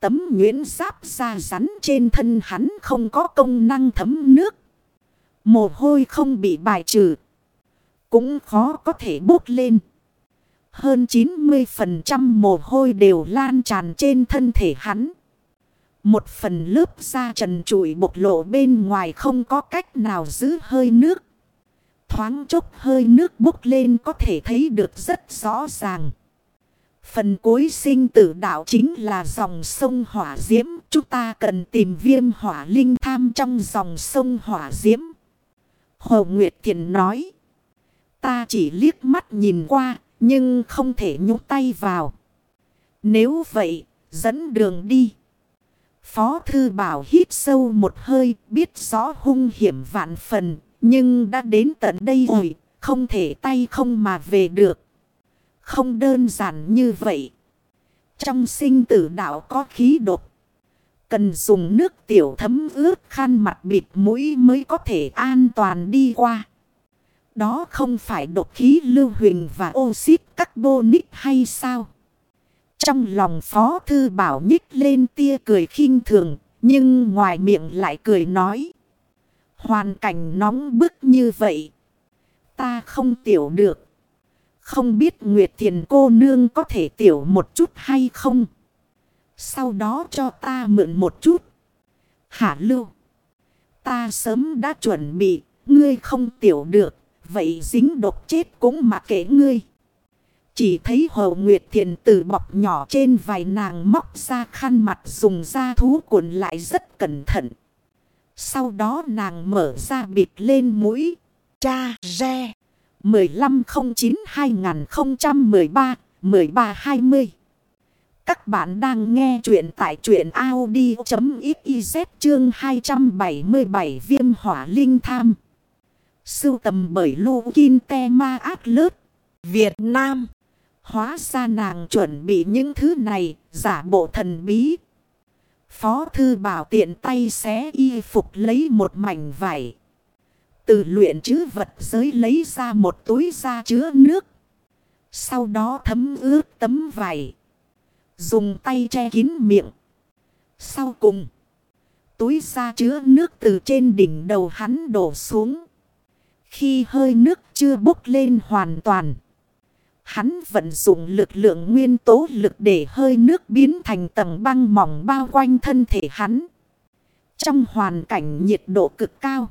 Tấm nguyễn giáp da rắn trên thân hắn không có công năng thấm nước. Mồ hôi không bị bài trừ. Cũng khó có thể bốc lên. Hơn 90% mồ hôi đều lan tràn trên thân thể hắn. Một phần lớp da trần trụi bộc lộ bên ngoài không có cách nào giữ hơi nước. Thoáng chốc hơi nước bốc lên có thể thấy được rất rõ ràng. Phần cuối sinh tử đạo chính là dòng sông hỏa diễm. Chúng ta cần tìm viêm hỏa linh tham trong dòng sông hỏa diễm. Hồ Nguyệt Thiện nói. Ta chỉ liếc mắt nhìn qua, nhưng không thể nhúc tay vào. Nếu vậy, dẫn đường đi. Phó Thư Bảo hít sâu một hơi, biết rõ hung hiểm vạn phần, nhưng đã đến tận đây rồi, không thể tay không mà về được. Không đơn giản như vậy. Trong sinh tử đạo có khí độc. Cần dùng nước tiểu thấm ướt khăn mặt bịt mũi mới có thể an toàn đi qua. Đó không phải độc khí lưu huỳnh và oxit carbonic hay sao? Trong lòng Phó Thư Bảo nhích lên tia cười khinh thường, nhưng ngoài miệng lại cười nói. Hoàn cảnh nóng bức như vậy. Ta không tiểu được. Không biết Nguyệt Thiền cô nương có thể tiểu một chút hay không? Sau đó cho ta mượn một chút. Hả lưu. Ta sớm đã chuẩn bị. Ngươi không tiểu được. Vậy dính độc chết cũng mặc kệ ngươi. Chỉ thấy Hồ Nguyệt Thiền từ bọc nhỏ trên vài nàng móc ra khăn mặt dùng da thú cuộn lại rất cẩn thận. Sau đó nàng mở ra bịt lên mũi. Cha re. 1509-2013-1320 Các bạn đang nghe chuyện tại chuyện Audi.xyz chương 277 viêm hỏa linh tham. Sưu tầm bởi Lô Kinh Te Ma Át Lớt. Việt Nam. Hóa ra nàng chuẩn bị những thứ này, giả bộ thần bí. Phó thư bảo tiện tay xé y phục lấy một mảnh vải. Từ luyện chữ vật giới lấy ra một túi da chứa nước. Sau đó thấm ướt tấm vải. Dùng tay che kín miệng. Sau cùng. Túi da chứa nước từ trên đỉnh đầu hắn đổ xuống. Khi hơi nước chưa bốc lên hoàn toàn. Hắn vận dụng lực lượng nguyên tố lực để hơi nước biến thành tầng băng mỏng bao quanh thân thể hắn. Trong hoàn cảnh nhiệt độ cực cao.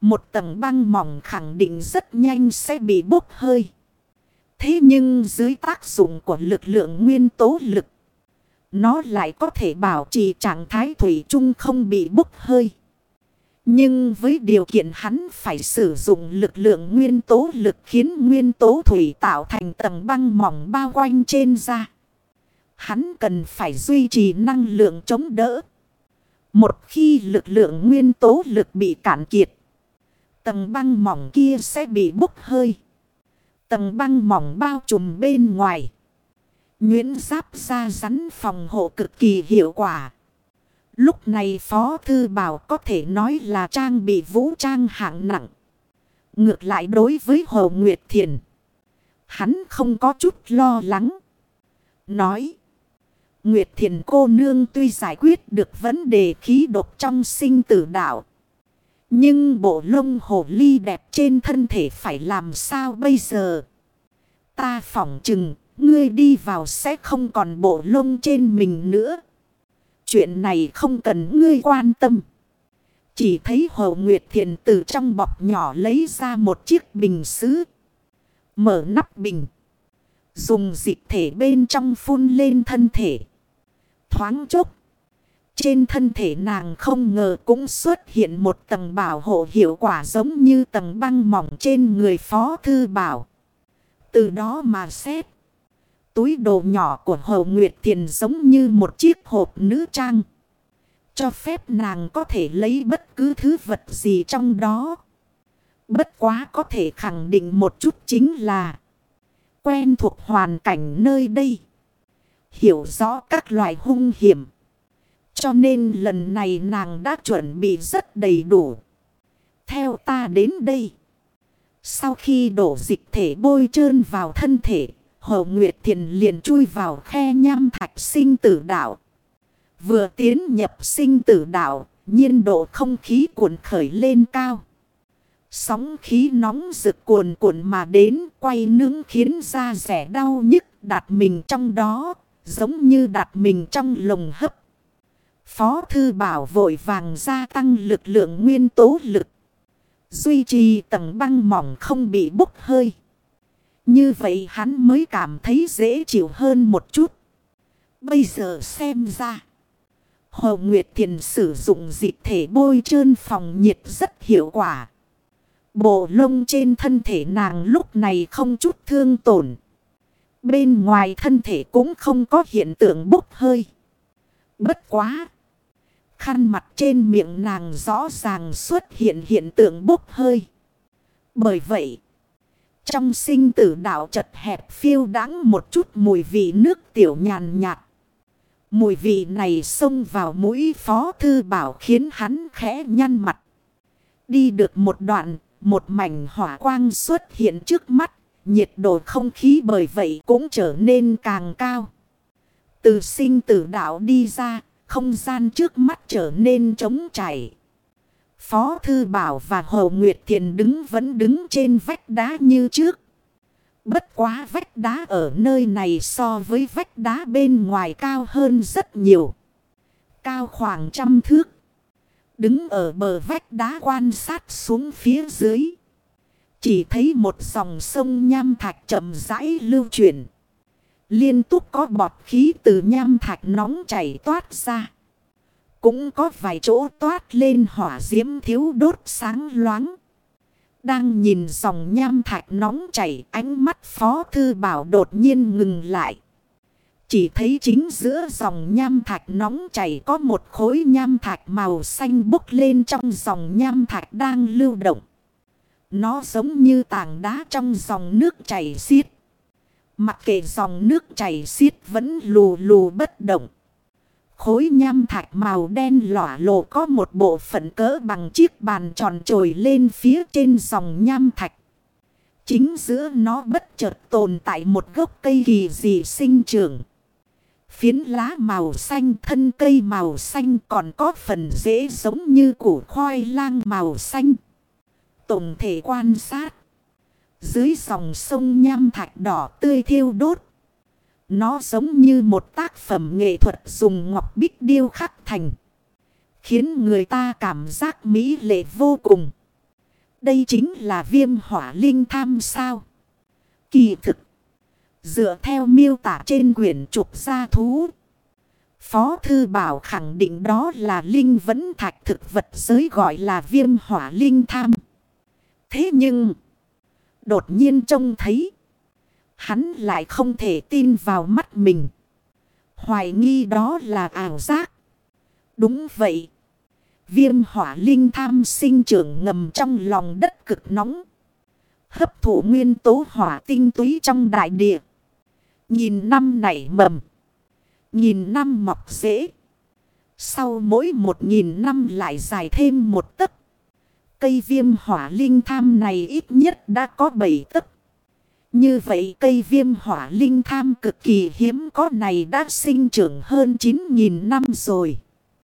Một tầng băng mỏng khẳng định rất nhanh sẽ bị bốc hơi. Thế nhưng dưới tác dụng của lực lượng nguyên tố lực. Nó lại có thể bảo trì trạng thái thủy chung không bị bốc hơi. Nhưng với điều kiện hắn phải sử dụng lực lượng nguyên tố lực khiến nguyên tố thủy tạo thành tầng băng mỏng bao quanh trên da. Hắn cần phải duy trì năng lượng chống đỡ. Một khi lực lượng nguyên tố lực bị cạn kiệt. Tầng băng mỏng kia sẽ bị bốc hơi. Tầng băng mỏng bao trùm bên ngoài. Nguyễn giáp ra rắn phòng hộ cực kỳ hiệu quả. Lúc này Phó Thư Bảo có thể nói là trang bị vũ trang hạng nặng. Ngược lại đối với Hồ Nguyệt Thiền. Hắn không có chút lo lắng. Nói. Nguyệt Thiền cô nương tuy giải quyết được vấn đề khí độc trong sinh tử đạo. Nhưng bộ lông hồ ly đẹp trên thân thể phải làm sao bây giờ? Ta phỏng chừng, ngươi đi vào sẽ không còn bộ lông trên mình nữa. Chuyện này không cần ngươi quan tâm. Chỉ thấy Hồ Nguyệt Thiện từ trong bọc nhỏ lấy ra một chiếc bình sứ. Mở nắp bình. Dùng dịch thể bên trong phun lên thân thể. Thoáng chốc. Trên thân thể nàng không ngờ cũng xuất hiện một tầng bảo hộ hiệu quả giống như tầng băng mỏng trên người phó thư bảo. Từ đó mà xét. Túi đồ nhỏ của Hồ Nguyệt Thiền giống như một chiếc hộp nữ trang. Cho phép nàng có thể lấy bất cứ thứ vật gì trong đó. Bất quá có thể khẳng định một chút chính là quen thuộc hoàn cảnh nơi đây. Hiểu rõ các loại hung hiểm. Cho nên lần này nàng đã chuẩn bị rất đầy đủ. Theo ta đến đây. Sau khi đổ dịch thể bôi trơn vào thân thể. Hồ Nguyệt Thiền liền chui vào khe nham thạch sinh tử đảo, Vừa tiến nhập sinh tử đảo, nhiên độ không khí cuộn khởi lên cao. Sóng khí nóng rực cuồn cuộn mà đến quay nướng khiến da rẻ đau nhức đặt mình trong đó, giống như đặt mình trong lồng hấp. Phó Thư Bảo vội vàng gia tăng lực lượng nguyên tố lực. Duy trì tầng băng mỏng không bị bốc hơi. Như vậy hắn mới cảm thấy dễ chịu hơn một chút. Bây giờ xem ra. Hồ Nguyệt Thiền sử dụng dịch thể bôi trơn phòng nhiệt rất hiệu quả. Bộ lông trên thân thể nàng lúc này không chút thương tổn. Bên ngoài thân thể cũng không có hiện tượng bốc hơi. Bất quá. Khăn mặt trên miệng nàng rõ ràng xuất hiện hiện tượng bốc hơi. Bởi vậy. Trong sinh tử đạo chật hẹp phiêu đáng một chút mùi vị nước tiểu nhàn nhạt. Mùi vị này xông vào mũi phó thư bảo khiến hắn khẽ nhăn mặt. Đi được một đoạn, một mảnh hỏa quang xuất hiện trước mắt. Nhiệt độ không khí bởi vậy cũng trở nên càng cao. Từ sinh tử đạo đi ra, không gian trước mắt trở nên trống chảy. Phó Thư Bảo và Hồ Nguyệt Thiền đứng vẫn đứng trên vách đá như trước. Bất quá vách đá ở nơi này so với vách đá bên ngoài cao hơn rất nhiều. Cao khoảng trăm thước. Đứng ở bờ vách đá quan sát xuống phía dưới. Chỉ thấy một dòng sông nham thạch chậm rãi lưu chuyển. Liên tục có bọt khí từ nham thạch nóng chảy toát ra. Cũng có vài chỗ toát lên hỏa diễm thiếu đốt sáng loáng. Đang nhìn dòng nham thạch nóng chảy, ánh mắt phó thư bảo đột nhiên ngừng lại. Chỉ thấy chính giữa dòng nham thạch nóng chảy có một khối nham thạch màu xanh bốc lên trong dòng nham thạch đang lưu động. Nó giống như tảng đá trong dòng nước chảy xiết. Mặc kệ dòng nước chảy xiết vẫn lù lù bất động. Khối nham thạch màu đen lỏa lộ có một bộ phận cỡ bằng chiếc bàn tròn trồi lên phía trên dòng nham thạch. Chính giữa nó bất chợt tồn tại một gốc cây kỳ dị sinh trưởng. Phiến lá màu xanh, thân cây màu xanh còn có phần dễ giống như củ khoai lang màu xanh. Tổng thể quan sát. Dưới dòng sông nham thạch đỏ tươi thiêu đốt. Nó giống như một tác phẩm nghệ thuật dùng ngọc bích điêu khắc thành. Khiến người ta cảm giác mỹ lệ vô cùng. Đây chính là viêm hỏa linh tham sao. Kỳ thực. Dựa theo miêu tả trên quyển trục gia thú. Phó Thư Bảo khẳng định đó là linh vẫn thạch thực vật giới gọi là viêm hỏa linh tham. Thế nhưng, đột nhiên trông thấy, hắn lại không thể tin vào mắt mình. Hoài nghi đó là ảo giác. Đúng vậy. Viêm hỏa linh tham sinh trưởng ngầm trong lòng đất cực nóng. Hấp thụ nguyên tố hỏa tinh túy trong đại địa. Nhìn năm nảy mầm. Nhìn năm mọc rễ. Sau mỗi một nghìn năm lại dài thêm một tấc. Cây viêm hỏa linh tham này ít nhất đã có bảy tấc. Như vậy cây viêm hỏa linh tham cực kỳ hiếm có này đã sinh trưởng hơn 9.000 năm rồi.